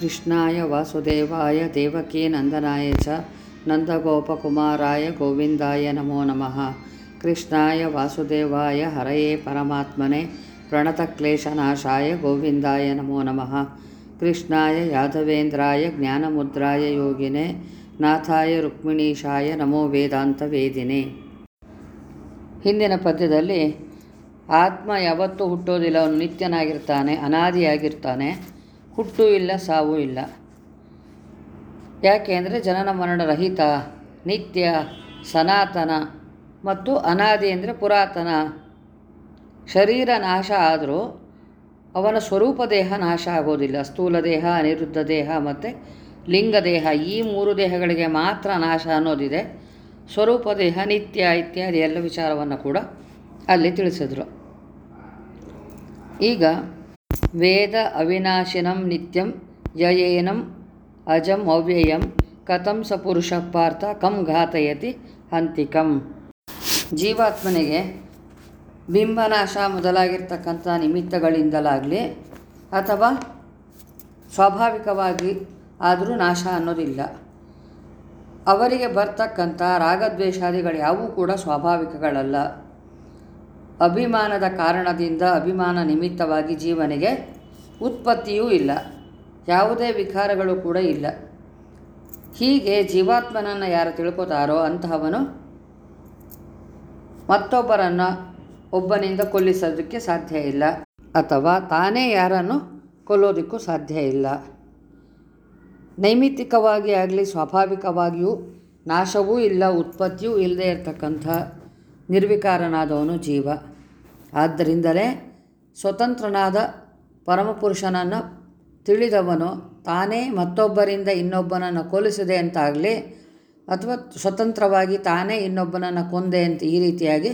ಕೃಷ್ಣಾಯ ವಾಸುದೇವಾಯ ದೇವಕೀನಂದನಾಯ ಚ ನಂದಗೋಪಕುಮಾರಾಯ ಗೋವಿಂದಾಯ ನಮೋ ನಮಃ. ಕೃಷ್ಣಾಯ ವಾಸುದೇವಾಯ ಹರಯೇ ಪರಮಾತ್ಮನೆ ಪ್ರಣತಕ್ಲೇಶನಾಶಾಯ ಗೋವಿಂದಾಯ ನಮೋ ನಮಃ. ಕೃಷ್ಣಾಯ ಯಾದವೇಂದ್ರಾಯ ಜ್ಞಾನಮುದ್ರಾಯ ಯೋಗಿನೇ, ನಾಥಾಯ ರುಕ್ಮಿಣೀಶಾಯ ನಮೋ ವೇದಾಂತ ವೇದಿನೇ. ಹಿಂದಿನ ಪದ್ಯದಲ್ಲಿ ಆತ್ಮ ಯಾವತ್ತೂ ಹುಟ್ಟೋದಿಲ್ಲ, ಅವನು ನಿತ್ಯನಾಗಿರ್ತಾನೆ, ಅನಾದಿಯಾಗಿರ್ತಾನೆ. ಹುಟ್ಟು ಇಲ್ಲ, ಸಾವು ಇಲ್ಲ. ಯಾಕೆ ಅಂದರೆ ಜನನ ಮರಣರಹಿತ ನಿತ್ಯ, ಸನಾತನ ಮತ್ತು ಅನಾದಿ ಅಂದರೆ ಪುರಾತನ. ಶರೀರ ನಾಶ ಆದರೂ ಅವನ ಸ್ವರೂಪ ದೇಹ ನಾಶ ಆಗೋದಿಲ್ಲ. ಸ್ಥೂಲ ದೇಹ, ಅನಿರುದ್ಧ ದೇಹ ಮತ್ತು ಲಿಂಗ ದೇಹ, ಈ ಮೂರು ದೇಹಗಳಿಗೆ ಮಾತ್ರ ನಾಶ ಅನ್ನೋದಿದೆ. ಸ್ವರೂಪ ದೇಹ, ನಿತ್ಯ, ಇತ್ಯಾದಿ ಎಲ್ಲ ವಿಚಾರವನ್ನು ಕೂಡ ಅಲ್ಲಿ ತಿಳಿಸಿದರು. ಈಗ ವೇದ ಅವಿನಾಶಿನಂ ನಿತ್ಯಂ ಯಯೇನಂ ಅಜಂ ಅವ್ಯಯಂ ಕಥಂ ಸ ಪಾರ್ಥ ಕಂ ಘಾತಯತಿ ಹಂತಿಕಂ ಜೀವಾತ್ಮನಿಗೆ ಬಿಂಬನಾಶ ಮೊದಲಾಗಿರ್ತಕ್ಕಂಥ ನಿಮಿತ್ತಗಳಿಂದಲಾಗಲಿ ಅಥವಾ ಸ್ವಾಭಾವಿಕವಾಗಿ ಆದರೂ ನಾಶ ಅನ್ನೋದಿಲ್ಲ. ಅವರಿಗೆ ಬರ್ತಕ್ಕಂಥ ರಾಗದ್ವೇಷಾದಿಗಳು ಯಾವುವು ಕೂಡ ಸ್ವಾಭಾವಿಕಗಳಲ್ಲ. ಅಭಿಮಾನದ ಕಾರಣದಿಂದ ಅಭಿಮಾನ ನಿಮಿತ್ತವಾಗಿ ಜೀವನಿಗೆ ಉತ್ಪತ್ತಿಯೂ ಇಲ್ಲ. ಯಾವುದೇ ವಿಕಾರಗಳು ಕೂಡ ಇಲ್ಲ. ಹೀಗೆ ಜೀವಾತ್ಮನನ್ನು ಯಾರು ತಿಳ್ಕೊತಾರೋ ಅಂತಹವನು ಮತ್ತೊಬ್ಬರನ್ನು ಒಬ್ಬನಿಂದ ಕೊಲ್ಲಿಸೋದಕ್ಕೆ ಸಾಧ್ಯ ಇಲ್ಲ. ಅಥವಾ ತಾನೇ ಯಾರನ್ನು ಕೊಲ್ಲೋದಕ್ಕೂ ಸಾಧ್ಯ ಇಲ್ಲ. ನೈಮಿತ್ತಿಕವಾಗಿ ಆಗಲಿ, ಸ್ವಾಭಾವಿಕವಾಗಿಯೂ ನಾಶವೂ ಇಲ್ಲ, ಉತ್ಪತ್ತಿಯೂ ಇಲ್ಲದೆ ಇರತಕ್ಕಂಥ ನಿರ್ವಿಕಾರನಾದವನು ಜೀವ. ಆದ್ದರಿಂದಲೇ ಸ್ವತಂತ್ರನಾದ ಪರಮಪುರುಷನನ್ನು ತಿಳಿದವನು ತಾನೇ ಮತ್ತೊಬ್ಬರಿಂದ ಇನ್ನೊಬ್ಬನನ್ನು ಕೊಲಿಸಿದೆ ಅಂತಾಗಲಿ ಅಥವಾ ಸ್ವತಂತ್ರವಾಗಿ ತಾನೇ ಇನ್ನೊಬ್ಬನನ್ನು ಕೊಂದೆ ಅಂತ ಈ ರೀತಿಯಾಗಿ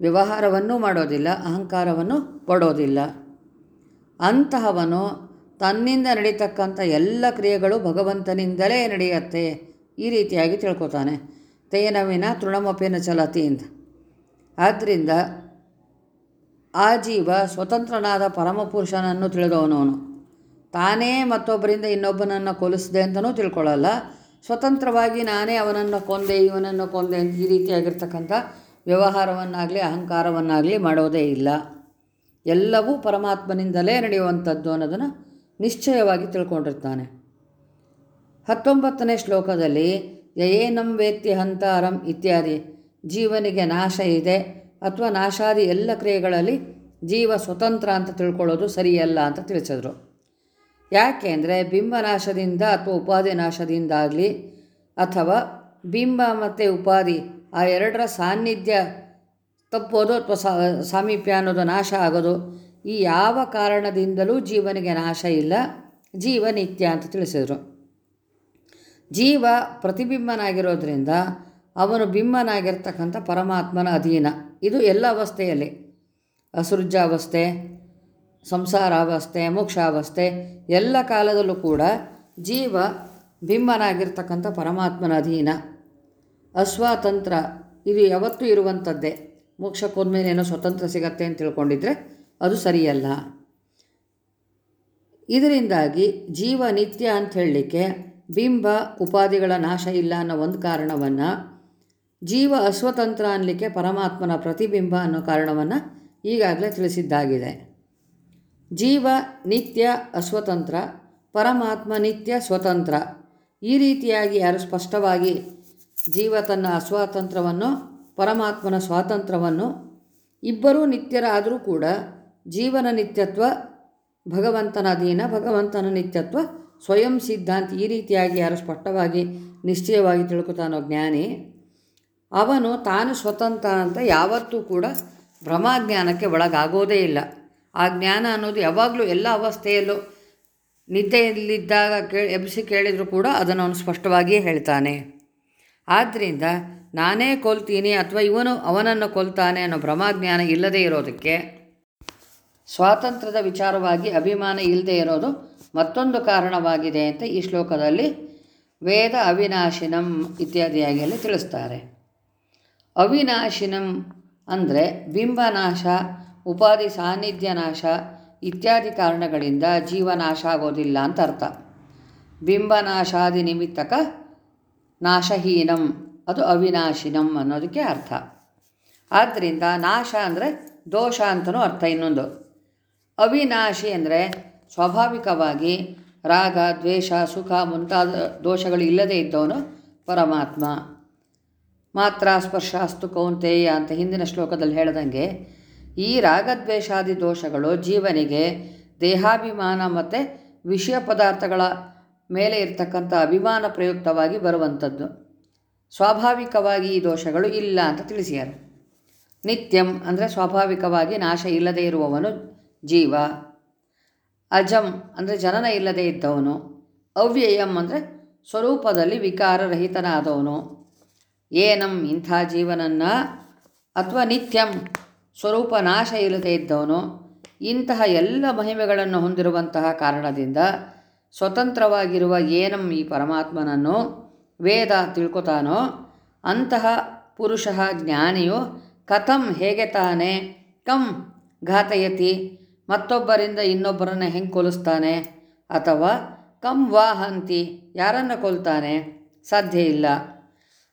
ವ್ಯವಹಾರವನ್ನೂ ಮಾಡೋದಿಲ್ಲ, ಅಹಂಕಾರವನ್ನು ಪಡೋದಿಲ್ಲ. ಅಂತಹವನು ತನ್ನಿಂದ ನಡೀತಕ್ಕಂಥ ಎಲ್ಲ ಕ್ರಿಯೆಗಳು ಭಗವಂತನಿಂದಲೇ ನಡೆಯುತ್ತೆ, ಈ ರೀತಿಯಾಗಿ ತಿಳ್ಕೊತಾನೆ. ತೇನವಿನ ತೃಣಮಪಿನ ಚಲತಿ ಆದ್ದರಿಂದ ಆ ಜೀವ ಸ್ವತಂತ್ರನಾದ ಪರಮಪುರುಷನನ್ನು ತಿಳಿದವನವನು ತಾನೇ ಮತ್ತೊಬ್ಬರಿಂದ ಇನ್ನೊಬ್ಬನನ್ನು ಕೊಲಿಸಿದೆ ಅಂತಲೂ ತಿಳ್ಕೊಳ್ಳಲ್ಲ. ಸ್ವತಂತ್ರವಾಗಿ ನಾನೇ ಅವನನ್ನು ಕೊಂದೆ, ಇವನನ್ನು ಕೊಂದೆ ಅಂತ ಈ ರೀತಿಯಾಗಿರ್ತಕ್ಕಂಥ ವ್ಯವಹಾರವನ್ನಾಗಲಿ, ಅಹಂಕಾರವನ್ನಾಗಲಿ ಮಾಡೋದೇ ಇಲ್ಲ. ಎಲ್ಲವೂ ಪರಮಾತ್ಮನಿಂದಲೇ ನಡೆಯುವಂಥದ್ದು ಅನ್ನೋದನ್ನು ನಿಶ್ಚಯವಾಗಿ ತಿಳ್ಕೊಂಡಿರ್ತಾನೆ. ಹತ್ತೊಂಬತ್ತನೇ ಶ್ಲೋಕದಲ್ಲಿ ಯಯೇನಂ ವೇತ್ತಿ ಹಂತಾರಂ ಇತ್ಯಾದಿ. ಜೀವನಿಗೆ ನಾಶ ಇದೆ ಅಥವಾ ನಾಶಾದಿ ಎಲ್ಲ ಕ್ರಿಯೆಗಳಲ್ಲಿ ಜೀವ ಸ್ವತಂತ್ರ ಅಂತ ತಿಳ್ಕೊಳ್ಳೋದು ಸರಿಯಲ್ಲ ಅಂತ ತಿಳಿಸಿದ್ರು. ಅಂದರೆ ಬಿಂಬನಾಶದಿಂದ ಅಥವಾ ಉಪಾಧಿ ನಾಶದಿಂದಾಗಲಿ ಅಥವಾ ಬಿಂಬ ಮತ್ತು ಉಪಾಧಿ ಆ ಎರಡರ ಸಾನ್ನಿಧ್ಯ ತಪ್ಪೋದು ಅಥವಾ ಸಾಮೀಪ್ಯ ಅನ್ನೋದು ನಾಶ ಆಗೋದು ಈ ಯಾವ ಕಾರಣದಿಂದಲೂ ಜೀವನಿಗೆ ನಾಶ ಇಲ್ಲ. ಜೀವ ನಿತ್ಯ ಅಂತ ತಿಳಿಸಿದರು. ಜೀವ ಪ್ರತಿಬಿಂಬನಾಗಿರೋದ್ರಿಂದ ಅವನು ಬಿಂಬನಾಗಿರ್ತಕ್ಕಂಥ ಪರಮಾತ್ಮನ ಅಧೀನ. ಇದು ಎಲ್ಲ ಅವಸ್ಥೆಯಲ್ಲಿ. ಅಸೃಜಾವಸ್ಥೆ, ಸಂಸಾರಾವಸ್ಥೆ, ಮೋಕ್ಷಾವಸ್ಥೆ, ಎಲ್ಲ ಕಾಲದಲ್ಲೂ ಕೂಡ ಜೀವ ಬಿಂಬನಾಗಿರ್ತಕ್ಕಂಥ ಪರಮಾತ್ಮನ ಅಧೀನ. ಅಸ್ವಾತಂತ್ರ, ಇದು ಯಾವತ್ತೂ ಇರುವಂಥದ್ದೇ. ಏನೋ ಸ್ವತಂತ್ರ ಸಿಗತ್ತೆ ಅಂತ ತಿಳ್ಕೊಂಡಿದ್ರೆ ಅದು ಸರಿಯಲ್ಲ. ಇದರಿಂದಾಗಿ ಜೀವ ನಿತ್ಯ ಅಂತ ಹೇಳಲಿಕ್ಕೆ ಬಿಂಬ ಉಪಾಧಿಗಳ ನಾಶ ಇಲ್ಲ ಅನ್ನೋ ಒಂದು ಕಾರಣವನ್ನು ಜೀವ ಅಸ್ವತಂತ್ರ ಅನ್ನಲಿಕ್ಕೆ ಪರಮಾತ್ಮನ ಪ್ರತಿಬಿಂಬ ಅನ್ನೋ ಕಾರಣವನ್ನು ಈಗಾಗಲೇ ತಿಳಿಸಿದ್ದಾಗಿದೆ. ಜೀವ, ನಿತ್ಯ ಅಸ್ವತಂತ್ರ ಪರಮಾತ್ಮ, ನಿತ್ಯ, ಸ್ವತಂತ್ರ ಈ ರೀತಿಯಾಗಿ ಯಾರು ಸ್ಪಷ್ಟವಾಗಿ ಜೀವ ತನ್ನ ಅಸ್ವಾತಂತ್ರ್ಯವನ್ನು ಪರಮಾತ್ಮನ ಸ್ವಾತಂತ್ರ್ಯವನ್ನು ಇಬ್ಬರೂ ನಿತ್ಯರಾದರೂ ಕೂಡ ಜೀವನ ನಿತ್ಯತ್ವ, ಭಗವಂತನ ಅಧೀನ, ಭಗವಂತನ ನಿತ್ಯತ್ವ ಸ್ವಯಂ ಸಿದ್ಧಾಂತ ಈ ರೀತಿಯಾಗಿ ಯಾರು ಸ್ಪಷ್ಟವಾಗಿ ನಿಶ್ಚಯವಾಗಿ ತಿಳ್ಕೊತಾನೋ ಜ್ಞಾನಿ ಅವನು ತಾನು ಸ್ವತಂತ್ರ ಅಂತ ಯಾವತ್ತೂ ಕೂಡ ಭ್ರಮಾಜ್ಞಾನಕ್ಕೆ ಒಳಗಾಗೋದೇ ಇಲ್ಲ. ಆ ಜ್ಞಾನ ಅನ್ನೋದು ಯಾವಾಗಲೂ ಎಲ್ಲ ಅವಸ್ಥೆಯಲ್ಲೂ ನಿದ್ದೆಯಲ್ಲಿದ್ದಾಗ ಕೇಳಿ, ಎಬ್ಬಿಸಿ ಕೇಳಿದರೂ ಕೂಡ ಅದನ್ನು ಅವನು ಸ್ಪಷ್ಟವಾಗಿಯೇ ಹೇಳ್ತಾನೆ. ಆದ್ದರಿಂದ ನಾನೇ ಕೊಲ್ತೀನಿ ಅಥವಾ ಇವನು ಅವನನ್ನು ಕೊಲ್ತಾನೆ ಅನ್ನೋ ಭ್ರಮಾಜ್ಞಾನ ಇಲ್ಲದೇ ಇರೋದಕ್ಕೆ, ಸ್ವಾತಂತ್ರ್ಯದ ವಿಚಾರವಾಗಿ ಅಭಿಮಾನ ಇಲ್ಲದೆ ಇರೋದು ಮತ್ತೊಂದು ಕಾರಣವಾಗಿದೆ ಅಂತ ಈ ಶ್ಲೋಕದಲ್ಲಿ ವೇದ ಅವಿನಾಶಿನಂ ಇತ್ಯಾದಿಯಾಗಿ ತಿಳಿಸ್ತಾರೆ. ಅವಿನಾಶಿನಂ ಅಂದರೆ ಬಿಂಬನಾಶ, ಉಪಾಧಿ ಸಾನ್ನಿಧ್ಯ ನಾಶ ಇತ್ಯಾದಿ ಕಾರಣಗಳಿಂದ ಜೀವನಾಶ ಆಗೋದಿಲ್ಲ ಅಂತ ಅರ್ಥ. ಬಿಂಬನಾಶಾದಿ ನಿಮಿತ್ತಕ ನಾಶಹೀನಂ, ಅದು ಅವಿನಾಶಿನಂ ಅನ್ನೋದಕ್ಕೆ ಅರ್ಥ. ಆದ್ದರಿಂದ ನಾಶ ಅಂದರೆ ದೋಷ ಅಂತಲೂ ಅರ್ಥ ಇನ್ನೊಂದು. ಅವಿನಾಶಿ ಅಂದರೆ ಸ್ವಾಭಾವಿಕವಾಗಿ ರಾಗ, ದ್ವೇಷ, ಸುಖ ಮುಂತಾದ ದೋಷಗಳು ಇಲ್ಲದೇ ಇದ್ದವನು ಪರಮಾತ್ಮ. ಮಾತ್ರ ಸ್ಪರ್ಶಾಸ್ತು ಕೌಂತೆಯ ಅಂತ ಹಿಂದಿನ ಶ್ಲೋಕದಲ್ಲಿ ಹೇಳದಂಗೆ, ಈ ರಾಗದ್ವೇಷಾದಿ ದೋಷಗಳು ಜೀವನಿಗೆ ದೇಹಾಭಿಮಾನ ಮತ್ತು ವಿಷಯ ಪದಾರ್ಥಗಳ ಮೇಲೆ ಇರ್ತಕ್ಕಂಥ ಅಭಿಮಾನ ಪ್ರಯುಕ್ತವಾಗಿ ಬರುವಂಥದ್ದು. ಸ್ವಾಭಾವಿಕವಾಗಿ ಈ ದೋಷಗಳು ಇಲ್ಲ ಅಂತ ತಿಳಿಸಿದರು ನಿತ್ಯಂ ಅಂದರೆ ಸ್ವಾಭಾವಿಕವಾಗಿ ನಾಶ ಇಲ್ಲದೇ ಇರುವವನು ಜೀವ. ಅಜಂ ಅಂದರೆ ಜನನ ಇಲ್ಲದೇ ಇದ್ದವನು. ಅವ್ಯಯಂ ಅಂದರೆ ಸ್ವರೂಪದಲ್ಲಿ ವಿಕಾರರಹಿತನಾದವನು. ಏನಂ ಇಂಥ ಜೀವನನ್ನು ಅಥವಾ ನಿತ್ಯಂ ಸ್ವರೂಪ ನಾಶ ಇಲ್ಲದೆ ಇದ್ದವನು, ಇಂತಹ ಎಲ್ಲ ಮಹಿಮೆಗಳನ್ನು ಹೊಂದಿರುವಂತಹ ಕಾರಣದಿಂದ ಸ್ವತಂತ್ರವಾಗಿರುವ ಏನಂ ಈ ಪರಮಾತ್ಮನನ್ನು ವೇದ ತಿಳ್ಕೊತಾನೋ, ಅಂತಹ ಪುರುಷ ಜ್ಞಾನಿಯು ಕಥಂ ಹೇಗೆ ತಾನೆ, ಕಂ ಘಾತಯತಿ, ಮತ್ತೊಬ್ಬರಿಂದ ಇನ್ನೊಬ್ಬರನ್ನು ಹೆಂಗೆ ಕೊಲಿಸ್ತಾನೆ, ಅಥವಾ ಕಂ ವಾಹಂತಿ ಯಾರನ್ನು ಕೊಲ್ತಾನೆ, ಸಾಧ್ಯ ಇಲ್ಲ.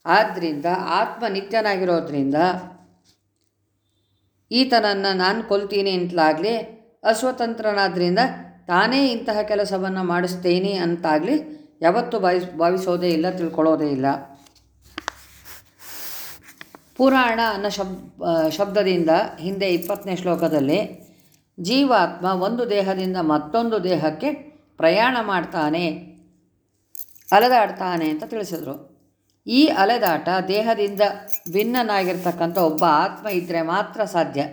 ಆದ್ದರಿಂದ ಆತ್ಮ ನಿತ್ಯನಾಗಿರೋದ್ರಿಂದ ಈತನನ್ನು ನಾನು ಕೊಲ್ತೀನಿ ಅಂತಲಾಗಲಿ, ಅಸ್ವತಂತ್ರನಾದ್ರಿಂದ ತಾನೇ ಇಂತಹ ಕೆಲಸವನ್ನು ಮಾಡಿಸ್ತೇನೆ ಅಂತಾಗಲಿ ಯಾವತ್ತೂ ಭಾವಿಸ್, ಭಾವಿಸೋದೇ ಇಲ್ಲ, ತಿಳ್ಕೊಳ್ಳೋದೇ ಇಲ್ಲ. ಪುರಾಣ ಅನ್ನೋ ಶಬ್ ಶಬ್ದದಿಂದ ಹಿಂದೆ ಇಪ್ಪತ್ತನೇ ಶ್ಲೋಕದಲ್ಲಿ ಜೀವಾತ್ಮ ಒಂದು ದೇಹದಿಂದ ಮತ್ತೊಂದು ದೇಹಕ್ಕೆ ಪ್ರಯಾಣ ಮಾಡ್ತಾನೆ, ಅಲೆದಾಡ್ತಾನೆ ಅಂತ ತಿಳಿಸಿದ್ರು. ಈ ಅಲೆದಾಟ ದೇಹದಿಂದ ಭಿನ್ನನಾಗಿರ್ತಕ್ಕಂಥ ಒಬ್ಬ ಆತ್ಮ ಇದ್ದರೆ ಮಾತ್ರ ಸಾಧ್ಯ.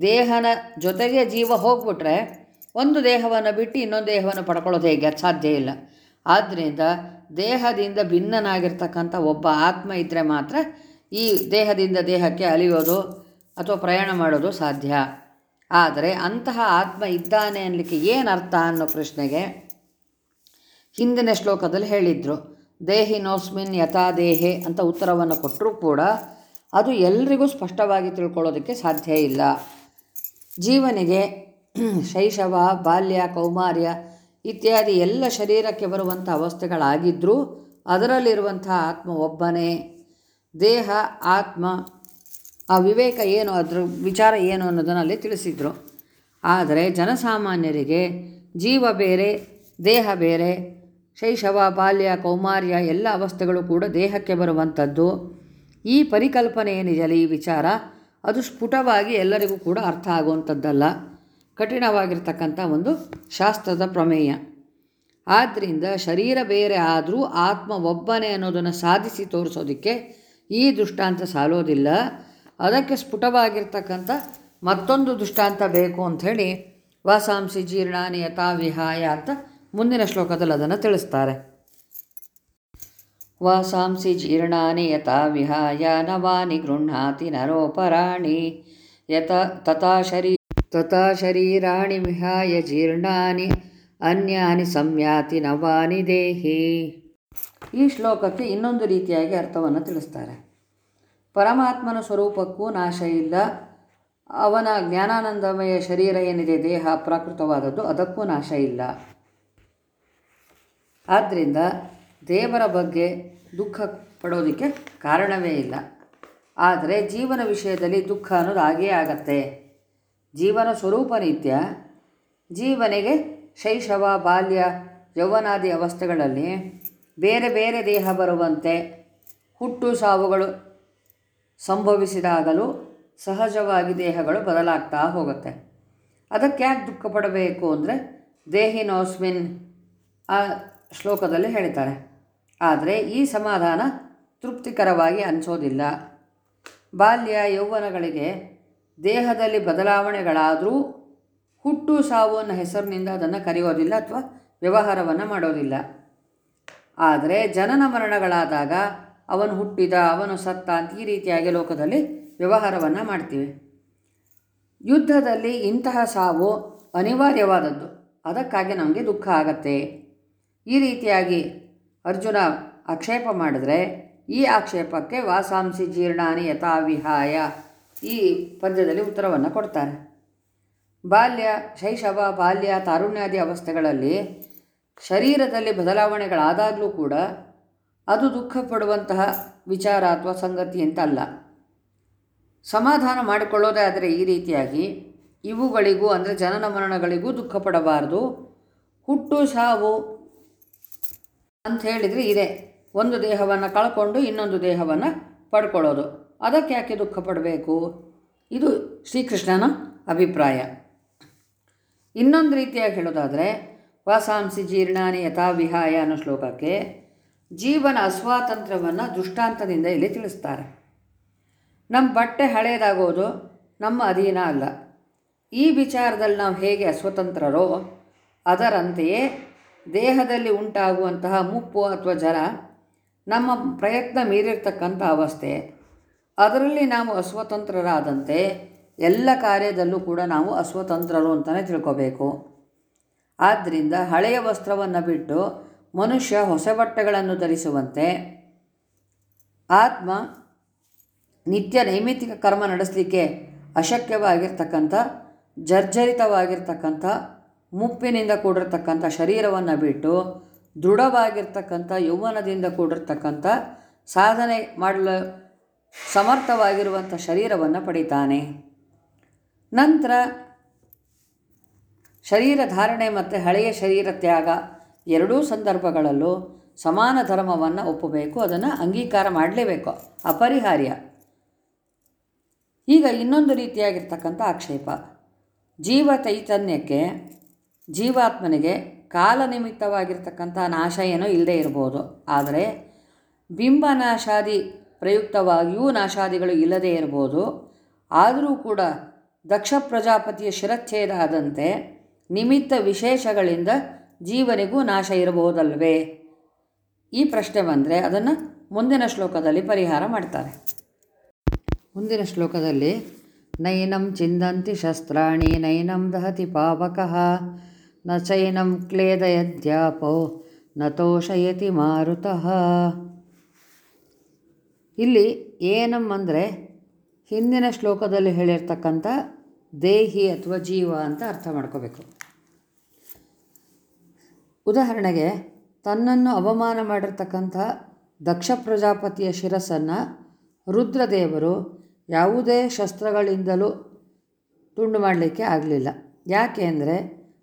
ದೇಹನ ಜೊತೆಗೆ ಜೀವ ಹೋಗ್ಬಿಟ್ರೆ ಒಂದು ದೇಹವನ್ನು ಬಿಟ್ಟು ಇನ್ನೊಂದು ದೇಹವನ್ನು ಪಡ್ಕೊಳ್ಳೋದು ಹೇಗೆ? ಅದು ಸಾಧ್ಯ ಇಲ್ಲ. ಆದ್ದರಿಂದ ದೇಹದಿಂದ ಭಿನ್ನನಾಗಿರ್ತಕ್ಕಂಥ ಒಬ್ಬ ಆತ್ಮ ಇದ್ದರೆ ಮಾತ್ರ ಈ ದೇಹದಿಂದ ದೇಹಕ್ಕೆ ಅಲಿಯೋದು ಅಥವಾ ಪ್ರಯಾಣ ಮಾಡೋದು ಸಾಧ್ಯ. ಆದರೆ ಅಂತಹ ಆತ್ಮ ಇದ್ದಾನೆ ಅನ್ನಲಿಕ್ಕೆ ಏನು ಅರ್ಥ ಅನ್ನೋ ಪ್ರಶ್ನೆಗೆ ಹಿಂದಿನ ಶ್ಲೋಕದಲ್ಲಿ ಹೇಳಿದರು. ದೇಹಿನೋಸ್ಮಿನ್ ಯಥಾ ದೇಹೆ ಅಂತ ಉತ್ತರವನ್ನು ಕೊಟ್ಟರೂ ಕೂಡ ಅದು ಎಲ್ರಿಗೂ ಸ್ಪಷ್ಟವಾಗಿ ತಿಳ್ಕೊಳ್ಳೋದಕ್ಕೆ ಸಾಧ್ಯ ಇಲ್ಲ. ಜೀವನಿಗೆ ಶೈಶವ, ಬಾಲ್ಯ, ಕೌಮಾರ್ಯ ಇತ್ಯಾದಿ ಎಲ್ಲ ಶರೀರಕ್ಕೆ ಬರುವಂಥ ಅವಸ್ಥೆಗಳಾಗಿದ್ದರೂ ಅದರಲ್ಲಿರುವಂಥ ಆತ್ಮ ಒಬ್ಬನೇ. ದೇಹ, ಆತ್ಮ, ಆ ವಿವೇಕ ಏನು, ಅದ್ರ ವಿಚಾರ ಏನು ಅನ್ನೋದನ್ನು ಅಲ್ಲಿ ತಿಳಿಸಿದರು. ಆದರೆ ಜನಸಾಮಾನ್ಯರಿಗೆ ಜೀವ ಬೇರೆ, ದೇಹ ಬೇರೆ ಶೈಶವ, ಬಾಲ್ಯ, ಕೌಮಾರ್ಯ ಎಲ್ಲ ಅವಸ್ಥೆಗಳು ಕೂಡ ದೇಹಕ್ಕೆ ಬರುವಂಥದ್ದು. ಈ ಪರಿಕಲ್ಪನೆ ಏನಿದೆಯಲ್ಲ ಈ ವಿಚಾರ, ಅದು ಸ್ಫುಟವಾಗಿ ಎಲ್ಲರಿಗೂ ಕೂಡ ಅರ್ಥ ಆಗುವಂಥದ್ದಲ್ಲ. ಕಠಿಣವಾಗಿರ್ತಕ್ಕಂಥ ಒಂದು ಶಾಸ್ತ್ರದ ಪ್ರಮೇಯ. ಆದ್ದರಿಂದ ಶರೀರ ಬೇರೆ ಆದರೂ ಆತ್ಮ ಒಬ್ಬನೇ ಅನ್ನೋದನ್ನು ಸಾಧಿಸಿ ತೋರಿಸೋದಕ್ಕೆ ಈ ದೃಷ್ಟಾಂತ ಸಾಲೋದಿಲ್ಲ. ಅದಕ್ಕೆ ಸ್ಫುಟವಾಗಿರ್ತಕ್ಕಂಥ ಮತ್ತೊಂದು ದೃಷ್ಟಾಂತ ಬೇಕು ಅಂಥೇಳಿ ವಾಸಾಂಸಿ ಜೀರ್ಣಾನಿ ಯಥಾ ವಿಹಾಯ ಅಂತ ಮುಂದಿನ ಶ್ಲೋಕದಲ್ಲಿ ಅದನ್ನು ತಿಳಿಸ್ತಾರೆ. ವಾಸಾಂಸಿ ಜೀರ್ಣಾನಿ ಯಥಾ ವಿಹಾಯ ನವಾನಿ ಗೃಹ್ಣಾತಿ ನರೋಪರಾಣಿ ಯತ ತಥಾ ಶರೀ ತಥಾ ಶರೀರಾಣಿ ವಿಹಾಯ ಜೀರ್ಣಾನಿ ಅನ್ಯಾನಿ ಸಂಯಾತಿ ನವಾನಿ ದೇಹಿ. ಈ ಶ್ಲೋಕಕ್ಕೆ ಇನ್ನೊಂದು ರೀತಿಯಾಗಿ ಅರ್ಥವನ್ನು ತಿಳಿಸ್ತಾರೆ. ಪರಮಾತ್ಮನ ಸ್ವರೂಪಕ್ಕೂ ನಾಶ ಇಲ್ಲ. ಅವನ ಜ್ಞಾನಾನಂದಮಯ ಶರೀರ ಏನಿದೆ, ದೇಹ, ಪ್ರಾಕೃತವಾದದ್ದು ಅದಕ್ಕೂ ನಾಶ ಇಲ್ಲ. ಆದ್ದರಿಂದ ದೇವರ ಬಗ್ಗೆ ದುಃಖ ಪಡೋದಕ್ಕೆ ಕಾರಣವೇ ಇಲ್ಲ. ಆದರೆ ಜೀವನ ವಿಷಯದಲ್ಲಿ ದುಃಖ ಅನ್ನೋದು ಹಾಗೇ ಆಗತ್ತೆ. ಜೀವನ ಸ್ವರೂಪ ನಿತ್ಯ, ಜೀವನಿಗೆ ಶೈಶವ, ಬಾಲ್ಯ, ಯೌವನಾದಿ ಅವಸ್ಥೆಗಳಲ್ಲಿ ಬೇರೆ ಬೇರೆ ದೇಹ ಬರುವಂತೆ ಹುಟ್ಟು ಸಾವುಗಳು ಸಂಭವಿಸಿದಾಗಲೂ ಸಹಜವಾಗಿ ದೇಹಗಳು ಬದಲಾಗ್ತಾ ಹೋಗುತ್ತೆ. ಅದಕ್ಕೆ ಯಾಕೆ ದುಃಖ ಪಡಬೇಕು ಅಂದರೆ ದೇಹಿನೋಸ್ಮಿನ್, ಆ ಶ್ಲೋಕದಲ್ಲಿ ಹೇಳ್ತಾರೆ. ಆದರೆ ಈ ಸಮಾಧಾನ ತೃಪ್ತಿಕರವಾಗಿ ಅನಿಸೋದಿಲ್ಲ. ಬಾಲ್ಯ ಯೌವನಗಳಿಗೆ ದೇಹದಲ್ಲಿ ಬದಲಾವಣೆಗಳಾದರೂ ಹುಟ್ಟು ಸಾವು ಅನ್ನೋ ಹೆಸರಿನಿಂದ ಅದನ್ನು ಕರೆಯೋದಿಲ್ಲ ಅಥವಾ ವ್ಯವಹಾರವನ್ನು ಮಾಡೋದಿಲ್ಲ. ಆದರೆ ಜನನ ಮರಣಗಳಾದಾಗ ಅವನು ಹುಟ್ಟಿದ, ಅವನು ಸತ್ತ ಅಂತ ಈ ರೀತಿಯಾಗಿ ಲೋಕದಲ್ಲಿ ವ್ಯವಹಾರವನ್ನು ಮಾಡ್ತೀವಿ. ಯುದ್ಧದಲ್ಲಿ ಇಂತಹ ಸಾವು ಅನಿವಾರ್ಯವಾದದ್ದು. ಅದಕ್ಕಾಗಿ ನಮಗೆ ದುಃಖ ಆಗತ್ತೆ. ಈ ರೀತಿಯಾಗಿ ಅರ್ಜುನ ಆಕ್ಷೇಪ ಮಾಡಿದ್ರೆ ಈ ಆಕ್ಷೇಪಕ್ಕೆ ವಾಸಾಂಸಿ ಜೀರ್ಣಾನಿ ಯಥಾವಿಹಾಯ ಈ ಪದ್ಯದಲ್ಲಿ ಉತ್ತರವನ್ನು ಕೊಡ್ತಾರೆ. ಬಾಲ್ಯ, ಶೈಶವ, ಬಾಲ್ಯ, ತಾರುಣ್ಯಾದಿ ಅವಸ್ಥೆಗಳಲ್ಲಿ ಶರೀರದಲ್ಲಿ ಬದಲಾವಣೆಗಳಾದಾಗಲೂ ಕೂಡ ಅದು ದುಃಖ ಪಡುವಂತಹ ವಿಚಾರ ಅಥವಾ ಸಂಗತಿ ಅಂತ ಅಲ್ಲ ಸಮಾಧಾನ ಮಾಡಿಕೊಳ್ಳೋದೇ ಆದರೆ ಈ ರೀತಿಯಾಗಿ ಇವುಗಳಿಗೂ, ಅಂದರೆ ಜನನ ಮರಣಗಳಿಗೂ ದುಃಖ ಪಡಬಾರದು. ಹುಟ್ಟು, ಸಾವು ಅಂತ ಹೇಳಿದರೆ ಇದೆ. ಒಂದು ದೇಹವನ್ನು ಕಳ್ಕೊಂಡು ಇನ್ನೊಂದು ದೇಹವನ್ನು ಪಡ್ಕೊಳ್ಳೋದು. ಅದಕ್ಕೆ ಯಾಕೆ ದುಃಖ ಪಡಬೇಕು? ಇದು ಶ್ರೀಕೃಷ್ಣನ ಅಭಿಪ್ರಾಯ. ಇನ್ನೊಂದು ರೀತಿಯಾಗಿ ಹೇಳೋದಾದರೆ, ವಾಸಾಂಸಿ ಜೀರ್ಣಾನಿ ಯಥಾವಿಹಾಯ ಅನ್ನೋ ಶ್ಲೋಕಕ್ಕೆ ಜೀವನ ಅಸ್ವಾತಂತ್ರ್ಯವನ್ನು ದೃಷ್ಟಾಂತದಿಂದ ಇಲ್ಲಿ ತಿಳಿಸ್ತಾರೆ. ನಮ್ಮ ಬಟ್ಟೆ ಹಳೆಯದಾಗೋದು ನಮ್ಮ ಅಧೀನ ಅಲ್ಲ. ಈ ವಿಚಾರದಲ್ಲಿ ನಾವು ಹೇಗೆ ಅಸ್ವತಂತ್ರರೋ ಅದರಂತೆಯೇ ದೇಹದಲ್ಲಿ ಉಂಟಾಗುವಂತಹ ಮುಪ್ಪು ಅಥವಾ ಜರ ನಮ್ಮ ಪ್ರಯತ್ನ ಮೀರಿರ್ತಕ್ಕಂಥ ಅವಸ್ಥೆ. ಅದರಲ್ಲಿ ನಾವು ಅಸ್ವತಂತ್ರರಾದಂತೆ ಎಲ್ಲ ಕಾರ್ಯದಲ್ಲೂ ಕೂಡ ನಾವು ಅಸ್ವತಂತ್ರರು ಅಂತಲೇ ತಿಳ್ಕೋಬೇಕು. ಆದ್ದರಿಂದ ಹಳೆಯ ವಸ್ತ್ರವನ್ನು ಬಿಟ್ಟು ಮನುಷ್ಯ ಹೊಸ ಬಟ್ಟೆಗಳನ್ನು ಧರಿಸುವಂತೆ ಆತ್ಮ ನಿತ್ಯ ನೈಮಿತ್ತಿಕ ಕರ್ಮ ನಡೆಸಲಿಕ್ಕೆ ಅಶಕ್ಯವಾಗಿರ್ತಕ್ಕಂಥ, ಜರ್ಜರಿತವಾಗಿರ್ತಕ್ಕಂಥ ಮುಪ್ಪಿನಿಂದ ಕೂಡಿರ್ತಕ್ಕಂಥ ಶರೀರವನ್ನು ಬಿಟ್ಟು ದೃಢವಾಗಿರ್ತಕ್ಕಂಥ ಯೌವನದಿಂದ ಕೂಡಿರ್ತಕ್ಕಂಥ ಸಾಧನೆ ಮಾಡಲು ಸಮರ್ಥವಾಗಿರುವಂಥ ಶರೀರವನ್ನು ಪಡಿತಾನೆ. ನಂತರ ಶರೀರ ಧಾರಣೆ ಮತ್ತು ಹಳೆಯ ಶರೀರ ತ್ಯಾಗ ಎರಡೂ ಸಂದರ್ಭಗಳಲ್ಲೂ ಸಮಾನ ಧರ್ಮವನ್ನು ಒಪ್ಪಬೇಕು, ಅದನ್ನು ಅಂಗೀಕಾರ ಮಾಡಲೇಬೇಕು. ಅಪರಿಹಾರ್ಯ. ಈಗ ಇನ್ನೊಂದು ರೀತಿಯಾಗಿರ್ತಕ್ಕಂಥ ಆಕ್ಷೇಪ. ಜೀವ ಚೈತನ್ಯಕ್ಕೆ ಜೀವಾತ್ಮನಿಗೆ ಕಾಲನಿಮಿತ್ತವಾಗಿರ್ತಕ್ಕಂಥ ನಾಶ ಏನೋ ಇಲ್ಲದೆ ಇರ್ಬೋದು. ಆದರೆ ಬಿಂಬನಾಶಾದಿ ಪ್ರಯುಕ್ತವಾಗಿಯೂ ನಾಶಾದಿಗಳು ಇಲ್ಲದೇ ಇರ್ಬೋದು. ಆದರೂ ಕೂಡ ದಕ್ಷ ಪ್ರಜಾಪತಿಯ ಶಿರಚ್ಛೇದ ಆದಂತೆ ನಿಮಿತ್ತ ವಿಶೇಷಗಳಿಂದ ಜೀವನಿಗೂ ನಾಶ ಇರಬಹುದಲ್ವೇ? ಈ ಪ್ರಶ್ನೆ ಬಂದರೆ ಅದನ್ನು ಮುಂದಿನ ಶ್ಲೋಕದಲ್ಲಿ ಪರಿಹಾರ ಮಾಡ್ತಾರೆ. ಮುಂದಿನ ಶ್ಲೋಕದಲ್ಲಿ, ನೈನಂ ಚಿಂದಂತಿ ಶಸ್ತ್ರಾಣಿ, ನೈನಂ ದಹತಿ ಪಾವಕಃ ನ ಚೈನಂ ಕ್ಲೇದಯದ್ಯಾಪೋ, ನ ತೋಷಯತಿ ಮಾರುತಃ. ಇಲ್ಲಿ ಏನಂ ಅಂದರೆ ಹಿಂದಿನ ಶ್ಲೋಕದಲ್ಲಿ ಹೇಳಿರ್ತಕ್ಕಂಥ ದೇಹಿ ಅಥವಾ ಜೀವ ಅಂತ ಅರ್ಥ ಮಾಡ್ಕೋಬೇಕು. ಉದಾಹರಣೆಗೆ, ತನ್ನನ್ನು ಅವಮಾನ ಮಾಡಿರ್ತಕ್ಕಂಥ ದಕ್ಷ ಪ್ರಜಾಪತಿಯ ಶಿರಸ್ಸನ್ನು ರುದ್ರದೇವರು ಯಾವುದೇ ಶಸ್ತ್ರಗಳಿಂದಲೂ ತುಂಡು ಮಾಡಲಿಕ್ಕೆ ಆಗಲಿಲ್ಲ. ಯಾಕೆ ಅಂದರೆ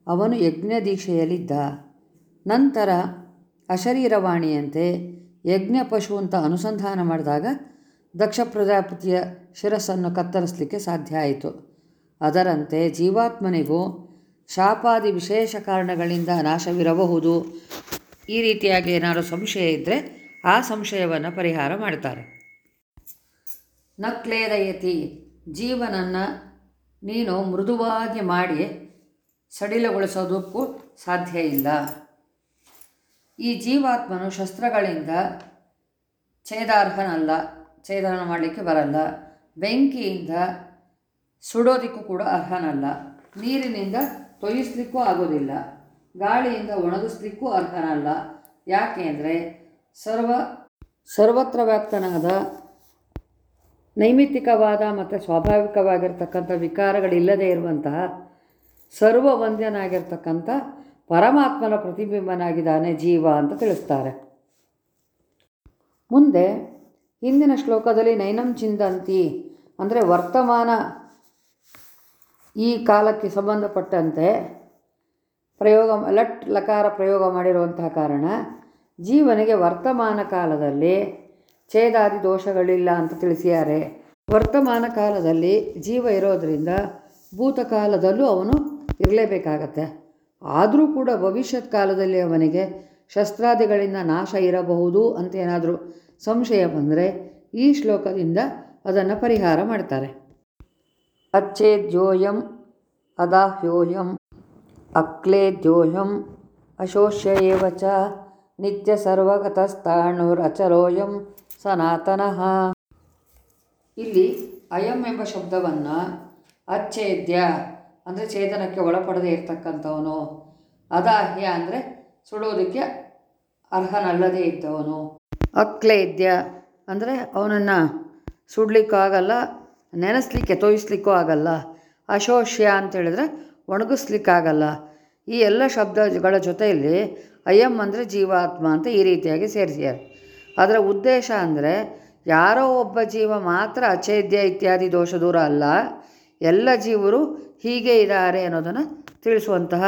ಅವನು ಯಜ್ಞ ದೀಕ್ಷೆಯಲ್ಲಿದ್ದ ನಂತರ ಅಶರೀರವಾಣಿಯಂತೆ ಯಜ್ಞ ಪಶು ಅಂತ ಅನುಸಂಧಾನ ಮಾಡಿದಾಗ ದಕ್ಷ ಪ್ರಜಾಪತಿಯ ಶಿರಸ್ಸನ್ನು ಕತ್ತರಿಸಲಿಕ್ಕೆ ಸಾಧ್ಯ ಆಯಿತು. ಅದರಂತೆ ಜೀವಾತ್ಮನಿಗೂ ಶಾಪಾದಿ ವಿಶೇಷ ಕಾರಣಗಳಿಂದ ನಾಶವಿರಬಹುದು. ಈ ರೀತಿಯಾಗಿ ಏನಾದರೂ ಸಂಶಯ ಇದ್ದರೆ ಆ ಸಂಶಯವನ್ನು ಪರಿಹಾರ ಮಾಡ್ತಾರೆ. ನಕ್ಲೇದಯತಿ, ಜೀವನನ್ನು ನೀನು ಮೃದುವಾಗಿ ಮಾಡಿ ಸಡಿಲಗೊಳಿಸೋದಕ್ಕೂ ಸಾಧ್ಯ ಇಲ್ಲ. ಈ ಜೀವಾತ್ಮನು ಶಸ್ತ್ರಗಳಿಂದ ಛೇದಾರ್ಹನಲ್ಲ, ಛೇದನ ಮಾಡಲಿಕ್ಕೆ ಬರಲ್ಲ. ಬೆಂಕಿಯಿಂದ ಸುಡೋದಕ್ಕೂ ಕೂಡ ಅರ್ಹನಲ್ಲ. ನೀರಿನಿಂದ ತೊಯಿಸ್ಲಿಕ್ಕೂ ಆಗೋದಿಲ್ಲ. ಗಾಳಿಯಿಂದ ಒಣಗಿಸ್ಲಿಕ್ಕೂ ಅರ್ಹನಲ್ಲ. ಯಾಕೆಂದರೆ ಸರ್ವ ಸರ್ವತ್ರ ವ್ಯಾಪ್ತನಾದ ನೈಮಿತ್ತಿಕವಾದ ಮತ್ತು ಸ್ವಾಭಾವಿಕವಾಗಿರ್ತಕ್ಕಂಥ ವಿಕಾರಗಳಿಲ್ಲದೇ ಇರುವಂತಹ ಸರ್ವವಂದ್ಯನಾಗಿರ್ತಕ್ಕಂಥ ಪರಮಾತ್ಮನ ಪ್ರತಿಬಿಂಬನಾಗಿದ್ದಾನೆ ಜೀವ ಅಂತ ತಿಳಿಸ್ತಾರೆ. ಮುಂದೆ ಹಿಂದಿನ ಶ್ಲೋಕದಲ್ಲಿ ನೈನಂ ಚಿಂದಂತಿ ಅಂದರೆ ವರ್ತಮಾನ ಈ ಕಾಲಕ್ಕೆ ಸಂಬಂಧಪಟ್ಟಂತೆ ಪ್ರಯೋಗ, ಲಟ್ ಲಕಾರ ಪ್ರಯೋಗ ಮಾಡಿರುವಂತಹ ಕಾರಣ ಜೀವನಿಗೆ ವರ್ತಮಾನ ಕಾಲದಲ್ಲಿ ಛೇದಾದಿ ದೋಷಗಳಿಲ್ಲ ಅಂತ ತಿಳಿಸಿದ್ದಾರೆ. ವರ್ತಮಾನ ಕಾಲದಲ್ಲಿ ಜೀವ ಇರೋದರಿಂದ ಭೂತಕಾಲದಲ್ಲೂ ಅವನು ಇರಲೇಬೇಕಾಗತ್ತೆ. ಆದರೂ ಕೂಡ ಭವಿಷ್ಯತ್ ಕಾಲದಲ್ಲಿ ಅವನಿಗೆ ಶಸ್ತ್ರಾದಿಗಳಿಂದ ನಾಶ ಇರಬಹುದು ಅಂತ ಏನಾದರೂ ಸಂಶಯ ಬಂದರೆ ಈ ಶ್ಲೋಕದಿಂದ ಅದನ್ನು ಪರಿಹಾರ ಮಾಡ್ತಾರೆ. ಅಚ್ಚೇದ್ಯೋಯಂ ಅದಾಹ್ಯೋಯಂ ಅಕ್ಲೇದ್ಯೋಯಂ ಅಶೋಷ್ಯ ಏವ ಚ ನಿತ್ಯ ಸರ್ವಗತಸ್ಥಾಣುರಚರೋಯಂ ಸನಾತನಃ. ಇಲ್ಲಿ ಅಯಂ ಎಂಬ ಶಬ್ದವನ್ನು ಅಚ್ಛೇದ್ಯ ಅಂದರೆ ಛೇದನಕ್ಕೆ ಒಳಪಡದೇ ಇರ್ತಕ್ಕಂಥವನು. ಅದಾಹ್ಯ ಅಂದರೆ ಸುಡೋದಕ್ಕೆ ಅರ್ಹನಲ್ಲದೇ ಇದ್ದವನು. ಅಕ್ಲೇದ್ಯ ಅಂದರೆ ಅವನನ್ನು ಸುಡಲಿಕ್ಕೂ ಆಗಲ್ಲ ನೆನೆಸ್ಲಿಕ್ಕೆ, ತೋಯಿಸ್ಲಿಕ್ಕೂ ಆಗಲ್ಲ. ಅಶೋಷ್ಯ ಅಂತ ಹೇಳಿದ್ರೆ ಒಣಗಿಸ್ಲಿಕ್ಕಾಗಲ್ಲ. ಈ ಎಲ್ಲ ಶಬ್ದಗಳ ಜೊತೆಯಲ್ಲಿ ಅಯಂ ಅಂದರೆ ಜೀವಾತ್ಮ ಅಂತ ಈ ರೀತಿಯಾಗಿ ಸೇರಿಸಿದ್ದಾರೆ. ಅದರ ಉದ್ದೇಶ ಅಂದರೆ ಯಾರೋ ಒಬ್ಬ ಜೀವ ಮಾತ್ರ ಅಚೇದ್ಯ ಇತ್ಯಾದಿ ದೋಷ ದೂರ ಅಲ್ಲ. ಎಲ್ಲ ಜೀವರು ಹೀಗೆ ಇದ್ದಾರೆ ಅನ್ನೋದನ್ನು ತಿಳಿಸುವಂತಹ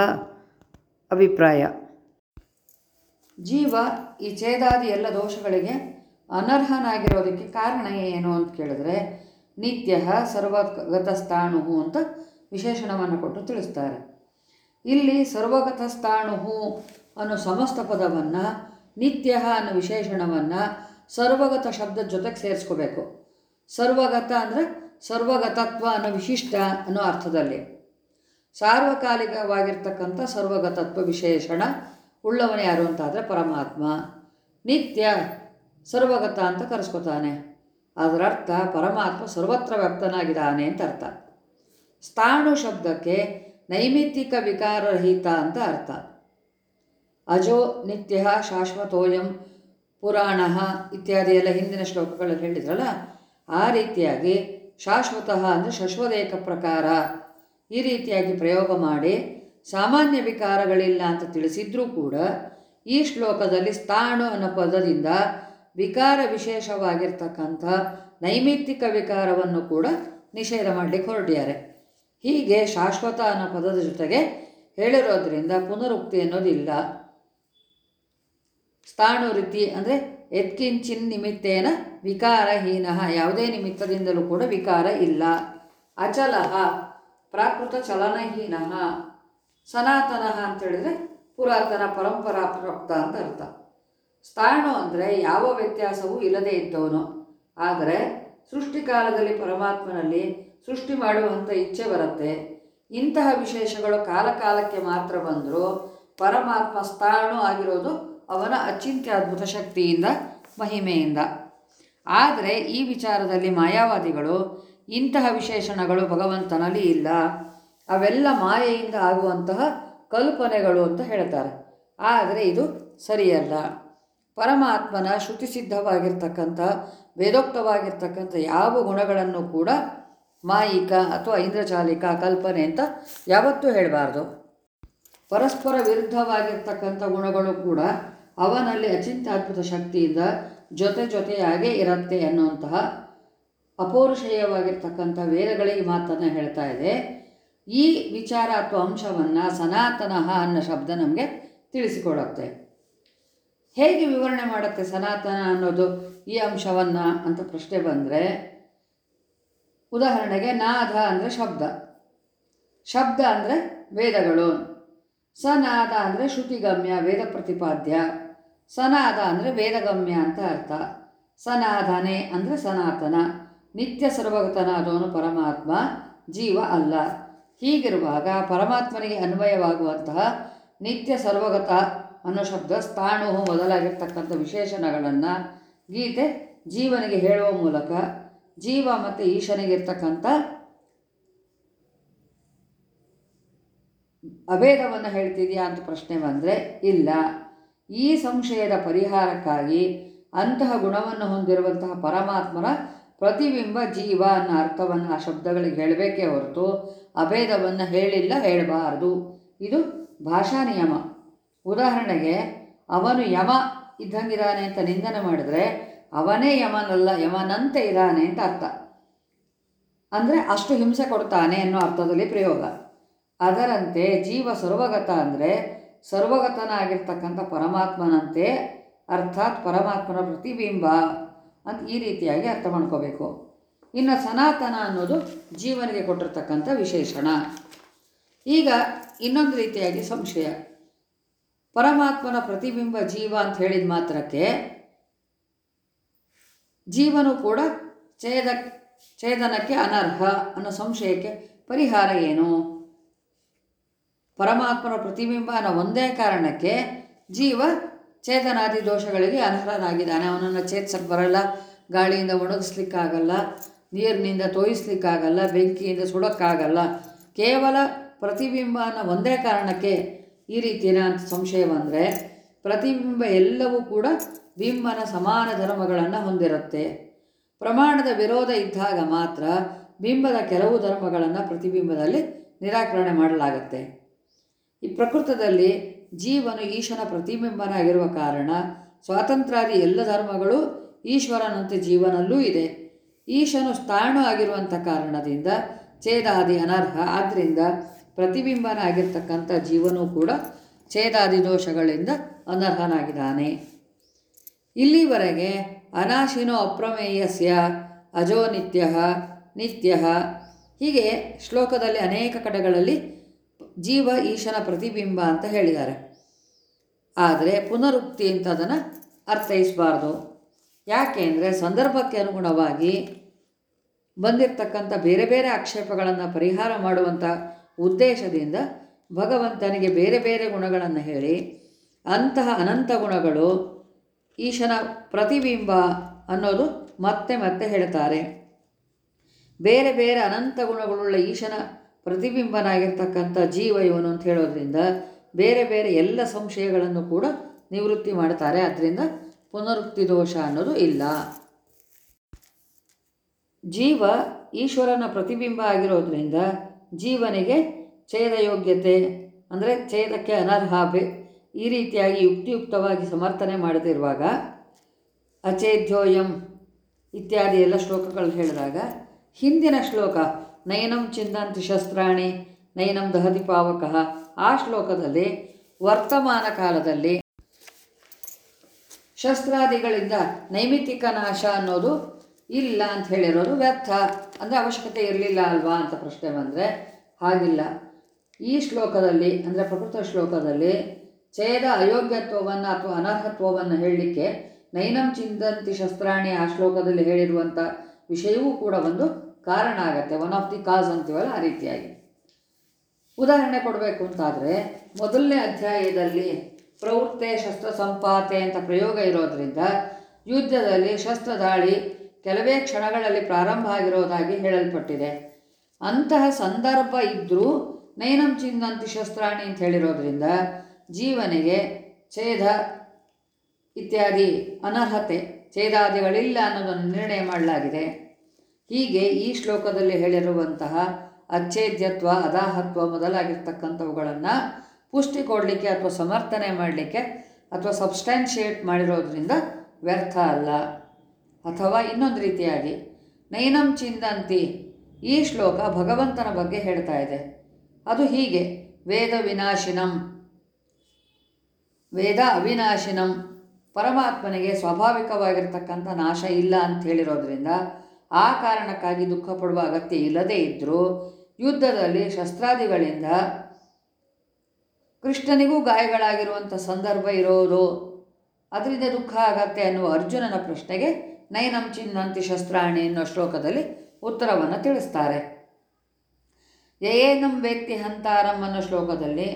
ಅಭಿಪ್ರಾಯ. ಜೀವ ಈ ಛೇದಾದಿ ಎಲ್ಲ ದೋಷಗಳಿಗೆ ಅನರ್ಹನಾಗಿರೋದಕ್ಕೆ ಕಾರಣ ಏನು ಅಂತ ಕೇಳಿದ್ರೆ ನಿತ್ಯ ಸರ್ವಗತಸ್ಥಾಣು ಅಂತ ವಿಶೇಷಣವನ್ನು ಕೊಟ್ಟು ತಿಳಿಸ್ತಾರೆ. ಇಲ್ಲಿ ಸರ್ವಗತ ಸ್ಥಾಣುಹು ಅನ್ನೋ ಸಮಸ್ತ ಪದವನ್ನು, ನಿತ್ಯ ಅನ್ನೋ ವಿಶೇಷಣವನ್ನು ಸರ್ವಗತ ಶಬ್ದದ ಜೊತೆಗೆ ಸೇರಿಸ್ಕೋಬೇಕು. ಸರ್ವಗತ ಅಂದರೆ ಸರ್ವಗತತ್ವ ಅನ್ನೋ ವಿಶಿಷ್ಟ ಅನ್ನೋ ಅರ್ಥದಲ್ಲಿ. ಸಾರ್ವಕಾಲಿಕವಾಗಿರ್ತಕ್ಕಂಥ ಸರ್ವಗತತ್ವ ವಿಶೇಷಣ ಉಳ್ಳವನು ಯಾರು ಅಂತಾದರೆ ಪರಮಾತ್ಮ. ನಿತ್ಯ ಸರ್ವಗತ ಅಂತ ಕರೆಸ್ಕೊತಾನೆ. ಅದರ ಅರ್ಥ ಪರಮಾತ್ಮ ಸರ್ವತ್ರ ವ್ಯಕ್ತನಾಗಿದ್ದಾನೆ ಅಂತ ಅರ್ಥ. ಸ್ಥಾಣು ಶಬ್ದಕ್ಕೆ ನೈಮಿತ್ತಿಕ ವಿಕಾರರಹಿತ ಅಂತ ಅರ್ಥ. ಅಜೋ ನಿತ್ಯ ಶಾಶ್ವತೋಯಂ ಪುರಾಣ ಇತ್ಯಾದಿ ಎಲ್ಲ ಹಿಂದಿನ ಶ್ಲೋಕಗಳಲ್ಲಿ ಹೇಳಿದ್ರಲ್ಲ, ಆ ರೀತಿಯಾಗಿ ಶಾಶ್ವತಃ ಅಂದರೆ ಶಶ್ವದೇಕ ಪ್ರಕಾರ ಈ ರೀತಿಯಾಗಿ ಪ್ರಯೋಗ ಮಾಡಿ ಸಾಮಾನ್ಯ ವಿಕಾರಗಳಿಲ್ಲ ಅಂತ ತಿಳಿಸಿದ್ರೂ ಕೂಡ ಈ ಶ್ಲೋಕದಲ್ಲಿ ಸ್ಥಾಣು ಅನ್ನೋ ಪದದಿಂದ ವಿಕಾರ ವಿಶೇಷವಾಗಿರ್ತಕ್ಕಂಥ ನೈಮಿತ್ತಿಕ ವಿಕಾರವನ್ನು ಕೂಡ ನಿಷೇಧ ಮಾಡಲಿಕ್ಕೆ ಹೊರಟಿದ್ದಾರೆ. ಹೀಗೆ ಶಾಶ್ವತ ಅನ್ನೋ ಪದದ ಜೊತೆಗೆ ಹೇಳಿರೋದ್ರಿಂದ ಪುನರುಕ್ತಿ ಅನ್ನೋದಿಲ್ಲ. ಸ್ಥಾಣು ರೀತಿ ಅಂದರೆ ಎತ್ಕಿಂಚಿನ್ ನಿಮಿತ್ತೇನ ವಿಕಾರಹೀನ. ಯಾವುದೇ ನಿಮಿತ್ತದಿಂದಲೂ ಕೂಡ ವಿಕಾರ ಇಲ್ಲ. ಅಚಲ, ಪ್ರಾಕೃತ ಚಲನಹೀನ, ಸನಾತನ ಅಂತೇಳಿದರೆ ಪುರಾತನ ಪರಂಪರಾ ಪ್ರಾಪ್ತ ಅಂತ ಅರ್ಥ. ಸ್ಥಾಣು ಅಂದರೆ ಯಾವ ವ್ಯತ್ಯಾಸವೂ ಇಲ್ಲದೇ ಇದ್ದವನು. ಆದರೆ ಸೃಷ್ಟಿಕಾಲದಲ್ಲಿ ಪರಮಾತ್ಮನಲ್ಲಿ ಸೃಷ್ಟಿ ಮಾಡುವಂಥ ಇಚ್ಛೆ ಬರುತ್ತೆ. ಇಂತಹ ವಿಶೇಷಗಳು ಕಾಲಕಾಲಕ್ಕೆ ಮಾತ್ರ ಬಂದರೂ ಪರಮಾತ್ಮ ಸ್ಥಾಣು ಆಗಿರೋದು ಅವನ ಅಚಿಂತ್ಯ ಅದ್ಭುತ ಶಕ್ತಿಯಿಂದ, ಮಹಿಮೆಯಿಂದ. ಆದರೆ ಈ ವಿಚಾರದಲ್ಲಿ ಮಾಯಾವಾದಿಗಳು, ಇಂತಹ ವಿಶೇಷಣಗಳು ಭಗವಂತನಲ್ಲಿ ಇಲ್ಲ. ಅವೆಲ್ಲ ಮಾಯೆಯಿಂದ ಆಗುವಂತಹ ಕಲ್ಪನೆಗಳು ಅಂತ ಹೇಳ್ತಾರೆ. ಆದರೆ ಇದು ಸರಿಯಲ್ಲ. ಪರಮಾತ್ಮನ ಶ್ರುತಿಸಿದ್ಧವಾಗಿರ್ತಕ್ಕಂಥ ವೇದೋಕ್ತವಾಗಿರ್ತಕ್ಕಂಥ ಯಾವ ಗುಣಗಳನ್ನು ಕೂಡ ಮಾಯಿಕ ಅಥವಾ ಇಂದ್ರಜಾಲಿಕ ಕಲ್ಪನೆ ಅಂತ ಯಾವತ್ತೂ ಹೇಳಬಾರ್ದು. ಪರಸ್ಪರ ವಿರುದ್ಧವಾಗಿರ್ತಕ್ಕಂಥ ಗುಣಗಳು ಕೂಡ ಅವನಲ್ಲಿ ಅಚಿಂತ್ಯಾದ್ಭುತ ಶಕ್ತಿಯಿಂದ ಜೊತೆ ಜೊತೆಯಾಗೇ ಇರುತ್ತೆ ಅನ್ನುವಂತಹ ಅಪೌರುಷೇಯವಾಗಿರ್ತಕ್ಕಂಥ ವೇದಗಳಿಗೆ ಮಾತನ್ನು ಹೇಳ್ತಾ ಇದೆ. ಈ ವಿಚಾರ ಅಥವಾ ಅಂಶವನ್ನು ಸನಾತನಃ ಅನ್ನೋ ಶಬ್ದ ನಮಗೆ ತಿಳಿಸಿಕೊಡುತ್ತೆ. ಹೇಗೆ ವಿವರಣೆ ಮಾಡುತ್ತೆ ಸನಾತನ ಅನ್ನೋದು ಈ ಅಂಶವನ್ನು ಅಂತ ಪ್ರಶ್ನೆ ಬಂದರೆ, ಉದಾಹರಣೆಗೆ ನಾದ ಅಂದರೆ ಶಬ್ದ. ಶಬ್ದ ಅಂದರೆ ವೇದಗಳು. ಸನಾದ ಅಂದರೆ ಶ್ರುತಿಗಮ್ಯ, ವೇದ ಪ್ರತಿಪಾದ್ಯ. ಸನಾದ ಅಂದರೆ ವೇದಗಮ್ಯ ಅಂತ ಅರ್ಥ. ಸನಾಧನೆ ಅಂದರೆ ಸನಾತನ. ನಿತ್ಯ ಸರ್ವಗತನಾದವನು ಪರಮಾತ್ಮ, ಜೀವ ಅಲ್ಲ. ಹೀಗಿರುವಾಗ ಪರಮಾತ್ಮನಿಗೆ ಅನ್ವಯವಾಗುವಂತಹ ನಿತ್ಯ ಸರ್ವಗತ ಅನ್ನೋ ಶಬ್ದ ಸ್ಥಾಣು ಮೊದಲಾಗಿರ್ತಕ್ಕಂಥ ವಿಶೇಷಣಗಳನ್ನು ಗೀತೆ ಜೀವನಿಗೆ ಹೇಳುವ ಮೂಲಕ, ಜೀವ ಮತ್ತು ಈಶನಿಗಿರ್ತಕ್ಕಂಥ ಅಭೇದವನ್ನು ಹೇಳ್ತಿದೆಯಾ ಅಂತ ಪ್ರಶ್ನೆ ಬಂದರೆ ಇಲ್ಲ. ಈ ಸಂಶಯದ ಪರಿಹಾರಕ್ಕಾಗಿ ಅಂತಹ ಗುಣವನ್ನು ಹೊಂದಿರುವಂತಹ ಪರಮಾತ್ಮನ ಪ್ರತಿಬಿಂಬ ಜೀವ ಅನ್ನೋ ಅರ್ಥವನ್ನು ಆ ಶಬ್ದಗಳಿಗೆ ಹೇಳಬೇಕೇ ಹೊರತು ಅಭೇದವನ್ನು ಹೇಳಿಲ್ಲ ಹೇಳಬಾರದು. ಇದು ಭಾಷಾ ನಿಯಮ. ಉದಾಹರಣೆಗೆ, ಅವನು ಯಮ ಇದ್ದಂಗಿದ್ದಾನೆ ಅಂತ ನಿಂದನೆ ಮಾಡಿದ್ರೆ ಅವನೇ ಯಮನಲ್ಲ, ಯಮನಂತೆ ಇದ್ದಾನೆ ಅಂತ ಅರ್ಥ. ಅಂದರೆ ಅಷ್ಟು ಹಿಂಸೆ ಕೊಡ್ತಾನೆ ಅನ್ನೋ ಅರ್ಥದಲ್ಲಿ ಪ್ರಯೋಗ. ಅದರಂತೆ ಜೀವ ಸರ್ವಗತ ಅಂದರೆ ಸರ್ವಗತನಾಗಿರ್ತಕ್ಕಂಥ ಪರಮಾತ್ಮನಂತೆ ಅರ್ಥಾತ್ ಪರಮಾತ್ಮನ ಪ್ರತಿಬಿಂಬ ಅಂತ ಈ ರೀತಿಯಾಗಿ ಅರ್ಥ ಮಾಡ್ಕೋಬೇಕು. ಇನ್ನು ಸನಾತನ ಅನ್ನೋದು ಜೀವನಿಗೆ ಕೊಟ್ಟಿರ್ತಕ್ಕಂಥ ವಿಶೇಷಣ. ಈಗ ಇನ್ನೊಂದು ರೀತಿಯಾಗಿ ಸಂಶಯ. ಪರಮಾತ್ಮನ ಪ್ರತಿಬಿಂಬ ಜೀವ ಅಂತ ಹೇಳಿದ ಮಾತ್ರಕ್ಕೆ ಜೀವನು ಕೂಡ ಛೇದ, ಛೇದನಕ್ಕೆ ಅನರ್ಹ ಅನ್ನೋ ಸಂಶಯಕ್ಕೆ ಪರಿಹಾರ ಏನು? ಪರಮಾತ್ಮನ ಪ್ರತಿಬಿಂಬ ಅನ್ನೋ ಒಂದೇ ಕಾರಣಕ್ಕೆ ಜೀವ ಚೇತನಾದಿ ದೋಷಗಳಿಗೆ ಅನರ್ಹನಾಗಿದ್ದಾನೆ ಅವನನ್ನು ಚೇತಸಕ್ಕೆ ಬರಲ್ಲ, ಗಾಳಿಯಿಂದ ಒಣಗಿಸ್ಲಿಕ್ಕಾಗಲ್ಲ, ನೀರಿನಿಂದ ತೋಯಿಸ್ಲಿಕ್ಕಾಗಲ್ಲ, ಬೆಂಕಿಯಿಂದ ಸುಡೋಕ್ಕಾಗಲ್ಲ. ಕೇವಲ ಪ್ರತಿಬಿಂಬ ಅನ್ನೋ ಒಂದೇ ಕಾರಣಕ್ಕೆ ಈ ರೀತಿಯ ಅಂತ ಸಂಶಯ ಬಂದರೆ ಪ್ರತಿಬಿಂಬ ಎಲ್ಲವೂ ಕೂಡ ಬಿಂಬನ ಸಮಾನ ಧರ್ಮಗಳನ್ನು ಹೊಂದಿರುತ್ತೆ. ಪ್ರಮಾಣದ ವಿರೋಧ ಇದ್ದಾಗ ಮಾತ್ರ ಬಿಂಬದ ಕೆಲವು ಧರ್ಮಗಳನ್ನು ಪ್ರತಿಬಿಂಬದಲ್ಲಿ ನಿರಾಕರಣೆ ಮಾಡಲಾಗುತ್ತೆ. ಈ ಪ್ರಕೃತದಲ್ಲಿ ಜೀವನು ಈಶನ ಪ್ರತಿಬಿಂಬನಾಗಿರುವ ಕಾರಣ ಸ್ವಾತಂತ್ರ್ಯಾದಿ ಎಲ್ಲ ಧರ್ಮಗಳು ಈಶ್ವರನಂತೆ ಜೀವನಲ್ಲೂ ಇದೆ. ಈಶನು ಸ್ಥಾಣು ಆಗಿರುವಂಥ ಕಾರಣದಿಂದ ಛೇದಾದಿ ಅನರ್ಹ ಆದ್ದರಿಂದ ಪ್ರತಿಬಿಂಬನಾಗಿರ್ತಕ್ಕಂಥ ಜೀವನೂ ಕೂಡ ಛೇದಾದಿ ದೋಷಗಳಿಂದ ಅನರ್ಹನಾಗಿದ್ದಾನೆ. ಇಲ್ಲಿವರೆಗೆ ಅನಾಶಿನೋ ಅಪ್ರಮೇಯಸ್ಯ ಅಜೋ ನಿತ್ಯ ನಿತ್ಯ ಹೀಗೆ ಶ್ಲೋಕದಲ್ಲಿ ಅನೇಕ ಕಡೆಗಳಲ್ಲಿ ಜೀವ ಈಶನ ಪ್ರತಿಬಿಂಬ ಅಂತ ಹೇಳಿದ್ದಾರೆ. ಆದರೆ ಪುನರುಕ್ತಿ ಅಂತ ಅದನ್ನು ಅರ್ಥೈಸಬಾರ್ದು ಯಾಕೆಂದರೆ ಸಂದರ್ಭಕ್ಕೆ ಅನುಗುಣವಾಗಿ ಬಂದಿರತಕ್ಕಂಥ ಬೇರೆ ಬೇರೆ ಆಕ್ಷೇಪಗಳನ್ನು ಪರಿಹಾರ ಮಾಡುವಂಥ ಉದ್ದೇಶದಿಂದ ಭಗವಂತನಿಗೆ ಬೇರೆ ಬೇರೆ ಗುಣಗಳನ್ನು ಹೇಳಿ ಅಂತಹ ಅನಂತ ಗುಣಗಳು ಈಶನ ಪ್ರತಿಬಿಂಬ ಅನ್ನೋದು ಮತ್ತೆ ಮತ್ತೆ ಹೇಳ್ತಾರೆ. ಬೇರೆ ಬೇರೆ ಅನಂತ ಗುಣಗಳುಳ್ಳ ಈಶನ ಪ್ರತಿಬಿಂಬನಾಗಿರ್ತಕ್ಕಂಥ ಜೀವ ಇವನು ಅಂತ ಹೇಳೋದ್ರಿಂದ ಬೇರೆ ಬೇರೆ ಎಲ್ಲ ಸಂಶಯಗಳನ್ನು ಕೂಡ ನಿವೃತ್ತಿ ಮಾಡ್ತಾರೆ. ಅದರಿಂದ ಪುನರುಕ್ತಿ ದೋಷ ಅನ್ನೋದು ಇಲ್ಲ. ಜೀವ ಈಶ್ವರನ ಪ್ರತಿಬಿಂಬ ಆಗಿರೋದ್ರಿಂದ ಜೀವನಿಗೆ ಛೇದ ಯೋಗ್ಯತೆ, ಅಂದರೆ ಛೇದಕ್ಕೆ ಅನರ್ಹ ಈ ರೀತಿಯಾಗಿ ಯುಕ್ತಿಯುಕ್ತವಾಗಿ ಸಮರ್ಥನೆ ಮಾಡದಿರುವಾಗ ಅಚೇಧ್ಯೋಯಂ ಇತ್ಯಾದಿ ಎಲ್ಲ ಶ್ಲೋಕಗಳು ಹೇಳಿದಾಗ ಹಿಂದಿನ ಶ್ಲೋಕ ನಯನಂ ಚಿಂದಂತಿ ಶಸ್ತ್ರಾಣಿ, ನಯನಂ ದಹತಿ ಪಾವಕಃ. ಆ ಶ್ಲೋಕದಲ್ಲಿ ವರ್ತಮಾನ ಕಾಲದಲ್ಲಿ ಶಸ್ತ್ರಾದಿಗಳಿಂದ ನೈಮಿತಿಕ ನಾಶ ಅನ್ನೋದು ಇಲ್ಲ ಅಂತ ಹೇಳಿರೋದು ವ್ಯರ್ಥ. ಅಂದರೆ ಅವಶ್ಯಕತೆ ಇರಲಿಲ್ಲ ಅಲ್ವಾ ಅಂತ ಪ್ರಶ್ನೆ ಬಂದರೆ ಹಾಗಿಲ್ಲ. ಈ ಶ್ಲೋಕದಲ್ಲಿ, ಅಂದರೆ ಪ್ರಕೃತ ಶ್ಲೋಕದಲ್ಲಿ ಛೇದ ಅಯೋಗ್ಯತ್ವವನ್ನು ಅಥವಾ ಅನರ್ಹತ್ವವನ್ನು ಹೇಳಲಿಕ್ಕೆ ನೈನಂ ಚಿಂದಂತಿ ಶಸ್ತ್ರಾಣಿ ಆ ಶ್ಲೋಕದಲ್ಲಿ ಹೇಳಿರುವಂಥ ವಿಷಯವೂ ಕೂಡ ಒಂದು ಕಾರಣ ಆಗತ್ತೆ. ಒನ್ ಆಫ್ ದಿ ಕಾಸ್ ಅಂತೀವಲ್ಲ, ಆ ರೀತಿಯಾಗಿ. ಉದಾಹರಣೆ ಕೊಡಬೇಕು ಅಂತಾದರೆ, ಮೊದಲನೇ ಅಧ್ಯಾಯದಲ್ಲಿ ಪ್ರವೃತ್ತೆ ಶಸ್ತ್ರ ಸಂಪಾತೆ ಅಂತ ಪ್ರಯೋಗ ಇರೋದರಿಂದ ಯುದ್ಧದಲ್ಲಿ ಶಸ್ತ್ರ ದಾಳಿ ಕೆಲವೇ ಕ್ಷಣಗಳಲ್ಲಿ ಪ್ರಾರಂಭ ಆಗಿರೋದಾಗಿ ಹೇಳಲ್ಪಟ್ಟಿದೆ. ಅಂತಹ ಸಂದರ್ಭ ಇದ್ದರೂ ನೈನಂ ಚಿಂದಂತಿ ಶಸ್ತ್ರಾಣಿ ಅಂತ ಹೇಳಿರೋದ್ರಿಂದ ಜೀವನಿಗೆ ಛೇದ ಇತ್ಯಾದಿ ಅನರ್ಹತೆ, ಛೇದಾದಿಗಳಿಲ್ಲ ಅನ್ನೋದನ್ನು ನಿರ್ಣಯ ಮಾಡಲಾಗಿದೆ. ಹೀಗೆ ಈ ಶ್ಲೋಕದಲ್ಲಿ ಹೇಳಿರುವಂತಹ ಅಚ್ಛೇದ್ಯತ್ವ, ಅದಾಹತ್ವ ಮೊದಲಾಗಿರ್ತಕ್ಕಂಥವುಗಳನ್ನು ಪುಷ್ಟಿ ಕೊಡಲಿಕ್ಕೆ ಅಥವಾ ಸಮರ್ಥನೆ ಮಾಡಲಿಕ್ಕೆ ಅಥವಾ ಸಬ್ಸ್ಟ್ಯಾನ್ಷಿಯೇಟ್ ಮಾಡಿರೋದ್ರಿಂದ ವ್ಯರ್ಥ ಅಲ್ಲ. ಅಥವಾ ಇನ್ನೊಂದು ರೀತಿಯಾಗಿ, ನೈನಂ ಚಿಂದಂತಿ ಈ ಶ್ಲೋಕ ಭಗವಂತನ ಬಗ್ಗೆ ಹೇಳ್ತಾ ಇದೆ. ಅದು ಹೀಗೆ, ವೇದ ವಿನಾಶಿನಂ, ವೇದ ಅವಿನಾಶಿನಂ, ಪರಮಾತ್ಮನಿಗೆ ಸ್ವಾಭಾವಿಕವಾಗಿರ್ತಕ್ಕಂಥ ನಾಶ ಇಲ್ಲ ಅಂತ ಹೇಳಿರೋದ್ರಿಂದ ಆ ಕಾರಣಕ್ಕಾಗಿ ದುಃಖ ಪಡುವ ಅಗತ್ಯ ಇಲ್ಲದೇ ಇದ್ದರೂ ಯುದ್ಧದಲ್ಲಿ ಶಸ್ತ್ರಾದಿಗಳಿಂದ ಕೃಷ್ಣನಿಗೂ ಗಾಯಗಳಾಗಿರುವಂಥ ಸಂದರ್ಭ ಇರೋದು. ಅದರಿಂದ ದುಃಖ ಆಗತ್ತೆ ಅನ್ನುವ ಅರ್ಜುನನ ಪ್ರಶ್ನೆಗೆ ನಯನಂ ಚಿನ್ನಂತಿ ಶಸ್ತ್ರಾಣಿ ಅನ್ನೋ ಶ್ಲೋಕದಲ್ಲಿ ಉತ್ತರವನ್ನು ತಿಳಿಸ್ತಾರೆ. ಯಯೇನಂ ವ್ಯಕ್ತಿ ಹಂತಾರಂ ಅನ್ನೋ ಶ್ಲೋಕದಲ್ಲಿ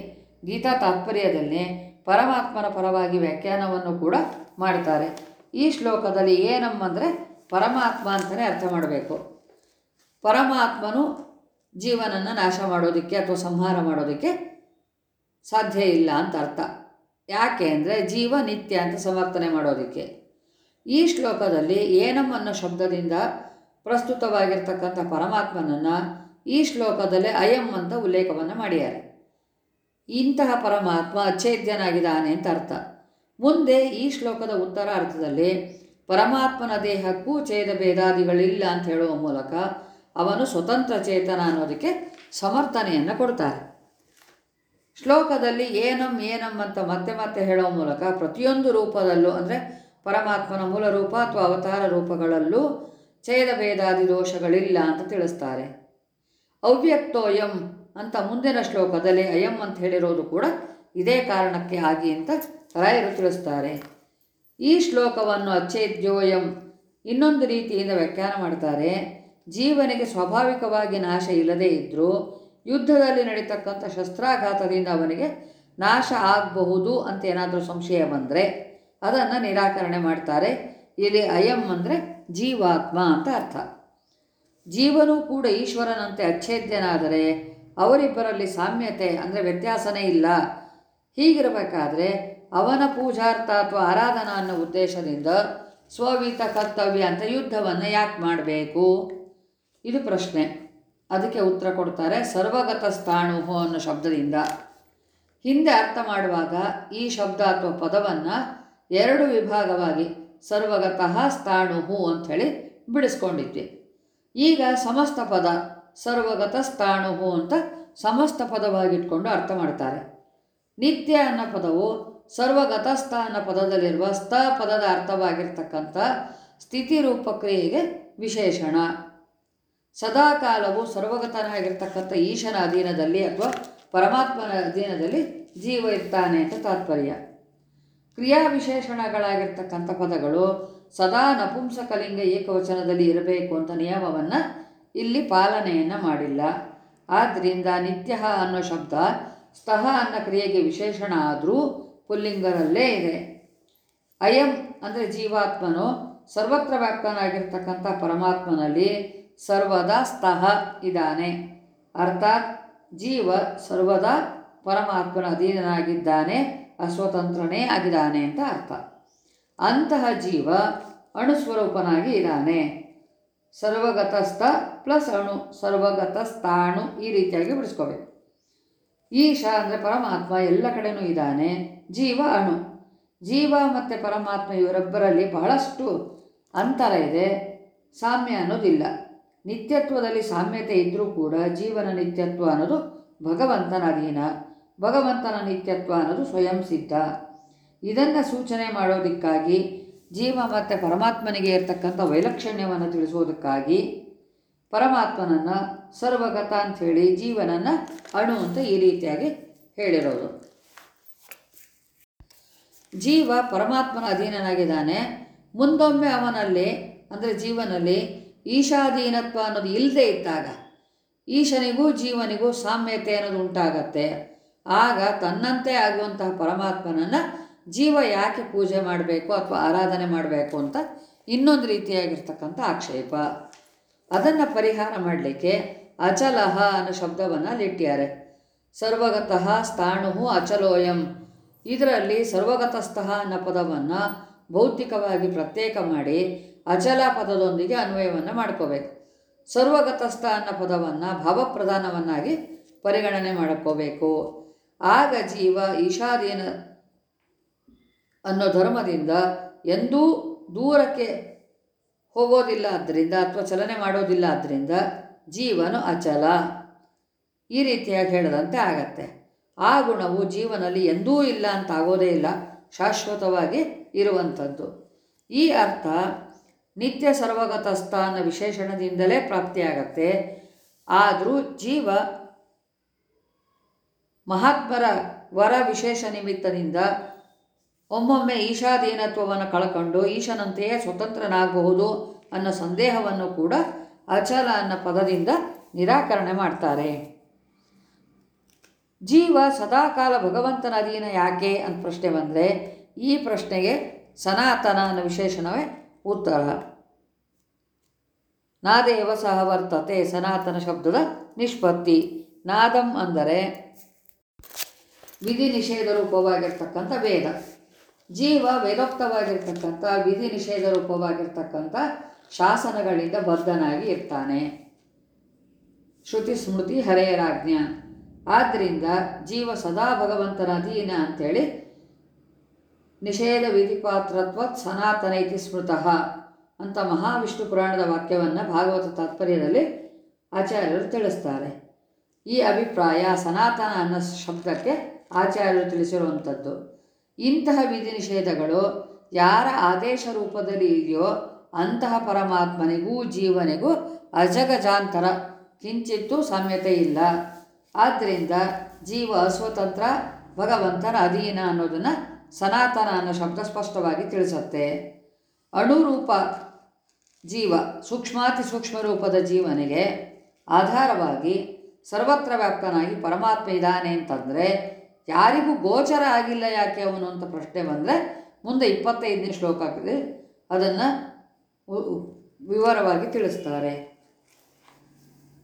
ಗೀತಾ ತಾತ್ಪರ್ಯದಲ್ಲಿ ಪರಮಾತ್ಮನ ಪರವಾಗಿ ವ್ಯಾಖ್ಯಾನವನ್ನು ಕೂಡ ಮಾಡ್ತಾರೆ. ಈ ಶ್ಲೋಕದಲ್ಲಿ ಏನಂ ಅಂದರೆ ಪರಮಾತ್ಮ ಅಂತಲೇ ಅರ್ಥ ಮಾಡಬೇಕು. ಪರಮಾತ್ಮನು ಜೀವನನ್ನು ನಾಶ ಮಾಡೋದಕ್ಕೆ ಅಥವಾ ಸಂಹಾರ ಮಾಡೋದಕ್ಕೆ ಸಾಧ್ಯ ಇಲ್ಲ ಅಂತ ಅರ್ಥ. ಯಾಕೆ ಅಂದರೆ ಜೀವ ನಿತ್ಯ ಅಂತ ಸಮರ್ಥನೆ ಮಾಡೋದಕ್ಕೆ. ಈ ಶ್ಲೋಕದಲ್ಲಿ ಏನಂ ಅನ್ನೋ ಶಬ್ದದಿಂದ ಪ್ರಸ್ತುತವಾಗಿರ್ತಕ್ಕಂಥ ಪರಮಾತ್ಮನನ್ನು ಈ ಶ್ಲೋಕದಲ್ಲಿ ಅಯಂ ಅಂತ ಉಲ್ಲೇಖವನ್ನು ಮಾಡಿದ್ದಾರೆ. ಇಂತಹ ಪರಮಾತ್ಮ ಅಚ್ಛೇದ್ಯನಾಗಿದ್ದಾನೆ ಅಂತ ಅರ್ಥ. ಮುಂದೆ ಈ ಶ್ಲೋಕದ ಉತ್ತರ ಅರ್ಥದಲ್ಲಿ ಪರಮಾತ್ಮನ ದೇಹಕ್ಕೂ ಛೇದ ಭೇದಾದಿಗಳಿಲ್ಲ ಅಂತ ಹೇಳುವ ಮೂಲಕ ಅವನು ಸ್ವತಂತ್ರ ಚೇತನ ಅನ್ನೋದಕ್ಕೆ ಸಮರ್ಥನೆಯನ್ನು ಕೊಡ್ತಾರೆ. ಶ್ಲೋಕದಲ್ಲಿ ಏನಂ ಏನಂ ಅಂತ ಮತ್ತೆ ಮತ್ತೆ ಹೇಳುವ ಮೂಲಕ ಪ್ರತಿಯೊಂದು ರೂಪದಲ್ಲೂ ಅಂದರೆ ಪರಮಾತ್ಮನ ಮೂಲ ರೂಪ ಅಥವಾ ಅವತಾರ ರೂಪಗಳಲ್ಲೂ ಛೇದ ಭೇದಾದಿ ದೋಷಗಳಿಲ್ಲ ಅಂತ ತಿಳಿಸ್ತಾರೆ. ಅವ್ಯಕ್ತೋಯಂ ಅಂತ ಮುಂದಿನ ಶ್ಲೋಕದಲ್ಲಿ ಅಯಂ ಅಂತ ಹೇಳಿರೋದು ಕೂಡ ಇದೇ ಕಾರಣಕ್ಕೆ ಆಗಿ ಅಂತ ರಾಯರು ತಿಳಿಸ್ತಾರೆ. ಈ ಶ್ಲೋಕವನ್ನು ಅಚ್ಛೇದ್ಯೋಯಂ ಇನ್ನೊಂದು ರೀತಿಯಿಂದ ವ್ಯಾಖ್ಯಾನ ಮಾಡ್ತಾರೆ, ಜೀವನಿಗೆ ಸ್ವಾಭಾವಿಕವಾಗಿ ನಾಶ ಇಲ್ಲದೇ ಇದ್ದರೂ ಯುದ್ಧದಲ್ಲಿ ನಡೀತಕ್ಕಂಥ ಶಸ್ತ್ರಾಘಾತದಿಂದ ಅವನಿಗೆ ನಾಶ ಆಗಬಹುದು ಅಂತ ಏನಾದರೂ ಸಂಶಯ ಬಂದರೆ ಅದನ್ನು ನಿರಾಕರಣೆ ಮಾಡ್ತಾರೆ. ಇಲ್ಲಿ ಅಯಂ ಅಂದರೆ ಜೀವಾತ್ಮ ಅಂತ ಅರ್ಥ. ಜೀವನೂ ಕೂಡ ಈಶ್ವರನಂತೆ ಅಚ್ಛೇದ್ಯನಾದರೆ ಅವರಿಬ್ಬರಲ್ಲಿ ಸಾಮ್ಯತೆ ಅಂದರೆ ವ್ಯತ್ಯಾಸನೇ ಇಲ್ಲ. ಹೀಗಿರಬೇಕಾದ್ರೆ ಅವನ ಪೂಜಾರ್ಥ ಅಥವಾ ಆರಾಧನಾ ಅನ್ನೋ ಉದ್ದೇಶದಿಂದ ಸ್ವವಿತ ಕರ್ತವ್ಯ ಅಂತ ಯುದ್ಧವನ್ನು ಯಾಕೆ ಮಾಡಬೇಕು? ಇದು ಪ್ರಶ್ನೆ. ಅದಕ್ಕೆ ಉತ್ತರ ಕೊಡ್ತಾರೆ ಸರ್ವಗತ ಸ್ಥಾಣುಹು ಅನ್ನೋ ಶಬ್ದದಿಂದ. ಹಿಂದೆ ಅರ್ಥ ಮಾಡುವಾಗ ಈ ಶಬ್ದ ಅಥವಾ ಪದವನ್ನು ಎರಡು ವಿಭಾಗವಾಗಿ ಸರ್ವಗತಃ ಸ್ಥಾಣುಹು ಅಂಥೇಳಿ ಬಿಡಿಸ್ಕೊಂಡಿದ್ವಿ. ಈಗ ಸಮಸ್ತ ಪದ ಸರ್ವಗತ ಸ್ಥಾಣುಹು ಅಂತ ಸಮಸ್ತ ಪದವಾಗಿಟ್ಕೊಂಡು ಅರ್ಥ ಮಾಡ್ತಾರೆ. ನಿತ್ಯ ಅನ್ನೋ ಪದವು ಸರ್ವಗತಸ್ಥ ಅನ್ನೋ ಪದದಲ್ಲಿರುವ ಸ್ಥ ಪದದ ಅರ್ಥವಾಗಿರ್ತಕ್ಕಂಥ ಸ್ಥಿತಿರೂಪ ಕ್ರಿಯೆಗೆ ವಿಶೇಷಣ. ಸದಾಕಾಲವು ಸರ್ವಗತನಾಗಿರ್ತಕ್ಕಂಥ ಈಶನ ಅಧೀನದಲ್ಲಿ ಅಥವಾ ಪರಮಾತ್ಮನ ಅಧೀನದಲ್ಲಿ ಜೀವ ಇರ್ತಾನೆ ಅಂತ ತಾತ್ಪರ್ಯ. ಕ್ರಿಯಾ ವಿಶೇಷಣಗಳಾಗಿರ್ತಕ್ಕಂಥ ಪದಗಳು ಸದಾ ನಪುಂಸಕಲಿಂಗ ಏಕವಚನದಲ್ಲಿ ಇರಬೇಕು ಅಂತ ನಿಯಮವನ್ನು ಇಲ್ಲಿ ಪಾಲನೆಯನ್ನು ಮಾಡಿಲ್ಲ. ಆದ್ದರಿಂದ ನಿತ್ಯ ಅನ್ನೋ ಶಬ್ದ, ಸ್ತಃ ಅನ್ನೋ ಕ್ರಿಯೆಗೆ ವಿಶೇಷಣ ಆದರೂ ಪುಲ್ಲಿಂಗರಲ್ಲೇ ಇದೆ. ಅಯಂ ಅಂದರೆ ಜೀವಾತ್ಮನು ಸರ್ವತ್ರ ವ್ಯಾಪ್ತನಾಗಿರ್ತಕ್ಕಂಥ ಪರಮಾತ್ಮನಲ್ಲಿ ಸರ್ವದಾ ಸ್ತಃ ಇದ್ದಾನೆ. ಅರ್ಥಾತ್ ಜೀವ ಸರ್ವದಾ ಪರಮಾತ್ಮನ ಅಧೀನನಾಗಿದ್ದಾನೆ, ಅಸ್ವತಂತ್ರನೇ ಆಗಿದ್ದಾನೆ ಅಂತ ಅರ್ಥ. ಅಂತಹ ಜೀವ ಅಣುಸ್ವರೂಪನಾಗಿ ಇದ್ದಾನೆ. ಸರ್ವಗತಸ್ಥ ಪ್ಲಸ್ ಅಣು, ಸರ್ವಗತಸ್ಥಾಣು ಈ ರೀತಿಯಾಗಿ ಬಿಡಿಸ್ಕೋಬೇಕು. ಈಶ ಅಂದರೆ ಪರಮಾತ್ಮ ಎಲ್ಲ ಕಡೆನೂ ಇದ್ದಾನೆ. ಜೀವ ಅಣು. ಜೀವ ಮತ್ತು ಪರಮಾತ್ಮ ಇವರೊಬ್ಬರಲ್ಲಿ ಬಹಳಷ್ಟು ಅಂತರ ಇದೆ. ಸಾಮ್ಯ ಅನ್ನೋದಿಲ್ಲ. ನಿತ್ಯತ್ವದಲ್ಲಿ ಸಾಮ್ಯತೆ ಇದ್ದರೂ ಕೂಡ ಜೀವನ ನಿತ್ಯತ್ವ ಅನ್ನೋದು ಭಗವಂತನ ಅಧೀನ. ಭಗವಂತನ ನಿತ್ಯತ್ವ ಅನ್ನೋದು ಸ್ವಯಂ ಸಿದ್ಧ. ಇದನ್ನು ಸೂಚನೆ ಮಾಡೋದಕ್ಕಾಗಿ, ಜೀವ ಮತ್ತು ಪರಮಾತ್ಮನಿಗೆ ಇರತಕ್ಕಂಥ ವೈಲಕ್ಷಣ್ಯವನ್ನು ತಿಳಿಸೋದಕ್ಕಾಗಿ ಪರಮಾತ್ಮನನ್ನು ಸರ್ವಗತ ಅಂಥೇಳಿ ಜೀವನನ್ನು ಅಣು ಅಂತ ಈ ರೀತಿಯಾಗಿ ಹೇಳಿರೋದು. ಜೀವ ಪರಮಾತ್ಮನ ಅಧೀನನಾಗಿದ್ದಾನೆ. ಮುಂದೊಮ್ಮೆ ಅವನಲ್ಲಿ, ಅಂದರೆ ಜೀವನಲ್ಲಿ ಈಶಾಧೀನತ್ವ ಅನ್ನೋದು ಇಲ್ಲದೆ ಇದ್ದಾಗ ಈಶನಿಗೂ ಜೀವನಿಗೂ ಸಾಮ್ಯತೆ ಅನ್ನೋದು ಉಂಟಾಗತ್ತೆ. ಆಗ ತನ್ನಂತೆ ಆಗುವಂತಹ ಪರಮಾತ್ಮನನ್ನು ಜೀವ ಯಾಕೆ ಪೂಜೆ ಮಾಡಬೇಕು ಅಥವಾ ಆರಾಧನೆ ಮಾಡಬೇಕು ಅಂತ ಇನ್ನೊಂದು ರೀತಿಯಾಗಿರ್ತಕ್ಕಂಥ ಆಕ್ಷೇಪ. ಅದನ್ನು ಪರಿಹಾರ ಮಾಡಲಿಕ್ಕೆ ಅಚಲಹ ಅನ್ನೋ ಶಬ್ದವನ್ನು ಅಲ್ಲಿಟ್ಟಿದ್ದಾರೆ ಸರ್ವಗತಃ ಸ್ಥಾಣು ಅಚಲೋಯಂ. ಇದರಲ್ಲಿ ಸರ್ವಗತಸ್ಥಃ ಅನ್ನೋ ಪದವನ್ನು ಭೌತಿಕವಾಗಿ ಪ್ರತ್ಯೇಕ ಮಾಡಿ ಅಚಲ ಪದದೊಂದಿಗೆ ಅನ್ವಯವನ್ನು ಮಾಡ್ಕೋಬೇಕು. ಸರ್ವಗತಸ್ಥ ಅನ್ನೋ ಪದವನ್ನು ಭಾವಪ್ರಧಾನವನ್ನಾಗಿ ಪರಿಗಣನೆ ಮಾಡ್ಕೋಬೇಕು. ಆಗ ಜೀವ ಈಶಾಧೀನ ಅನ್ನೋ ಧರ್ಮದಿಂದ ಎಂದೂ ದೂರಕ್ಕೆ ಹೋಗೋದಿಲ್ಲ ಆದ್ದರಿಂದ ಅಥವಾ ಚಲನೆ ಮಾಡೋದಿಲ್ಲ ಆದ್ದರಿಂದ ಜೀವನು ಅಚಲ. ಈ ರೀತಿಯಾಗಿ ಹೇಳದಂತೆ ಆಗತ್ತೆ. ಆ ಗುಣವು ಜೀವನಲ್ಲಿ ಎಂದೂ ಇಲ್ಲ ಅಂತ ಆಗೋದೇ ಇಲ್ಲ, ಶಾಶ್ವತವಾಗಿ ಇರುವಂಥದ್ದು. ಈ ಅರ್ಥ ನಿತ್ಯ ಸರ್ವಗತ ಸ್ಥಾನ ವಿಶೇಷಣದಿಂದಲೇ ಪ್ರಾಪ್ತಿಯಾಗತ್ತೆ. ಆದರೂ ಜೀವ ಮಹಾತ್ಮರ ವರ ವಿಶೇಷ ನಿಮಿತ್ತದಿಂದ ಒಮ್ಮೊಮ್ಮೆ ಈಶಾಧೀನತ್ವವನ್ನು ಕಳ್ಕೊಂಡು ಈಶನಂತೆಯೇ ಸ್ವತಂತ್ರನಾಗಬಹುದು ಅನ್ನೋ ಸಂದೇಹವನ್ನು ಕೂಡ ಅಚಲ ಅನ್ನೋ ಪದದಿಂದ ನಿರಾಕರಣೆ ಮಾಡ್ತಾರೆ. ಜೀವ ಸದಾಕಾಲ ಭಗವಂತನ ಅಧೀನ ಯಾಕೆ ಅಂತ ಪ್ರಶ್ನೆ ಬಂದರೆ, ಈ ಪ್ರಶ್ನೆಗೆ ಸನಾತನ ಅನ್ನೋ ವಿಶೇಷಣವೇ ಉತ್ತರ. ನಾದೇವ ಸಹ ವರ್ತತೆ ಸನಾತನ ಶಬ್ದದ ನಿಷ್ಪತ್ತಿ. ನಾದಂ ಅಂದರೆ ವಿಧಿ ನಿಷೇಧ ರೂಪವಾಗಿರ್ತಕ್ಕಂಥ ವೇದ ಜೀವ ವೇದೋಕ್ತವಾಗಿರ್ತಕ್ಕಂಥ, ವಿಧಿ ನಿಷೇಧ ರೂಪವಾಗಿರ್ತಕ್ಕಂಥ ಶಾಸನಗಳಿಂದ ಬದ್ಧನಾಗಿ ಇರ್ತಾನೆ. ಶ್ರುತಿ ಸ್ಮೃತಿ ಹರೆಯರಾಜ್ಞ. ಆದ್ದರಿಂದ ಜೀವ ಸದಾ ಭಗವಂತನ ಅಧೀನ ಅಂಥೇಳಿ ನಿಷೇಧ ವಿಧಿಪಾತ್ರತ್ವ ಸನಾತನ ಇತಿ ಸ್ಮೃತಃ ಅಂತ ಮಹಾವಿಷ್ಣು ಪುರಾಣದ ವಾಕ್ಯವನ್ನು ಭಾಗವತ ತಾತ್ಪರ್ಯದಲ್ಲಿ ಆಚಾರ್ಯರು ತಿಳಿಸ್ತಾರೆ. ಈ ಅಭಿಪ್ರಾಯ ಸನಾತನ ಅನ್ನೋ ಶಬ್ದಕ್ಕೆ ಆಚಾರ್ಯರು ತಿಳಿಸಿರುವಂಥದ್ದು. ಇಂತಹ ವಿಧಿ ನಿಷೇಧಗಳು ಯಾರ ಆದೇಶ ರೂಪದಲ್ಲಿ ಇದೆಯೋ ಅಂತಹ ಪರಮಾತ್ಮನಿಗೂ ಜೀವನಿಗೂ ಅಜಗಜಾಂತರ, ಕಿಂಚಿತ್ತೂ ಸಾಮ್ಯತೆ ಇಲ್ಲ. ಆದ್ದರಿಂದ ಜೀವ ಅಸ್ವತಂತ್ರ, ಭಗವಂತನ ಅಧೀನ ಅನ್ನೋದನ್ನು ಸನಾತನ ಅನ್ನೋ ಶಬ್ದ ಸ್ಪಷ್ಟವಾಗಿ ತಿಳಿಸುತ್ತೆ. ಅಣುರೂಪ ಜೀವ, ಸೂಕ್ಷ್ಮಾತಿ ಸೂಕ್ಷ್ಮ ರೂಪದ ಜೀವನಿಗೆ ಆಧಾರವಾಗಿ ಸರ್ವತ್ರ ವ್ಯಾಪ್ತನಾಗಿ ಪರಮಾತ್ಮ ಇದ್ದಾನೆ ಅಂತಂದರೆ ಯಾರಿಗೂ ಗೋಚರ ಆಗಿಲ್ಲ ಯಾಕೆ ಅವನು ಅಂತ ಪ್ರಶ್ನೆ ಬಂದರೆ ಮುಂದೆ ಇಪ್ಪತ್ತೈದನೇ ಶ್ಲೋಕ ಆಗಿದೆ ಅದನ್ನು ವಿವರವಾಗಿ ತಿಳಿಸ್ತಾರೆ.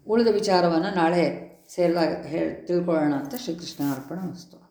ಉಳಿದ ವಿಚಾರವನ್ನು ನಾಳೆ ಸೇರಿದಾಗ ಹೇಳಿ ತಿಳ್ಕೊಳ್ಳೋಣ ಅಂತ ಶ್ರೀಕೃಷ್ಣ ಅರ್ಪಣ ವಸ್ತು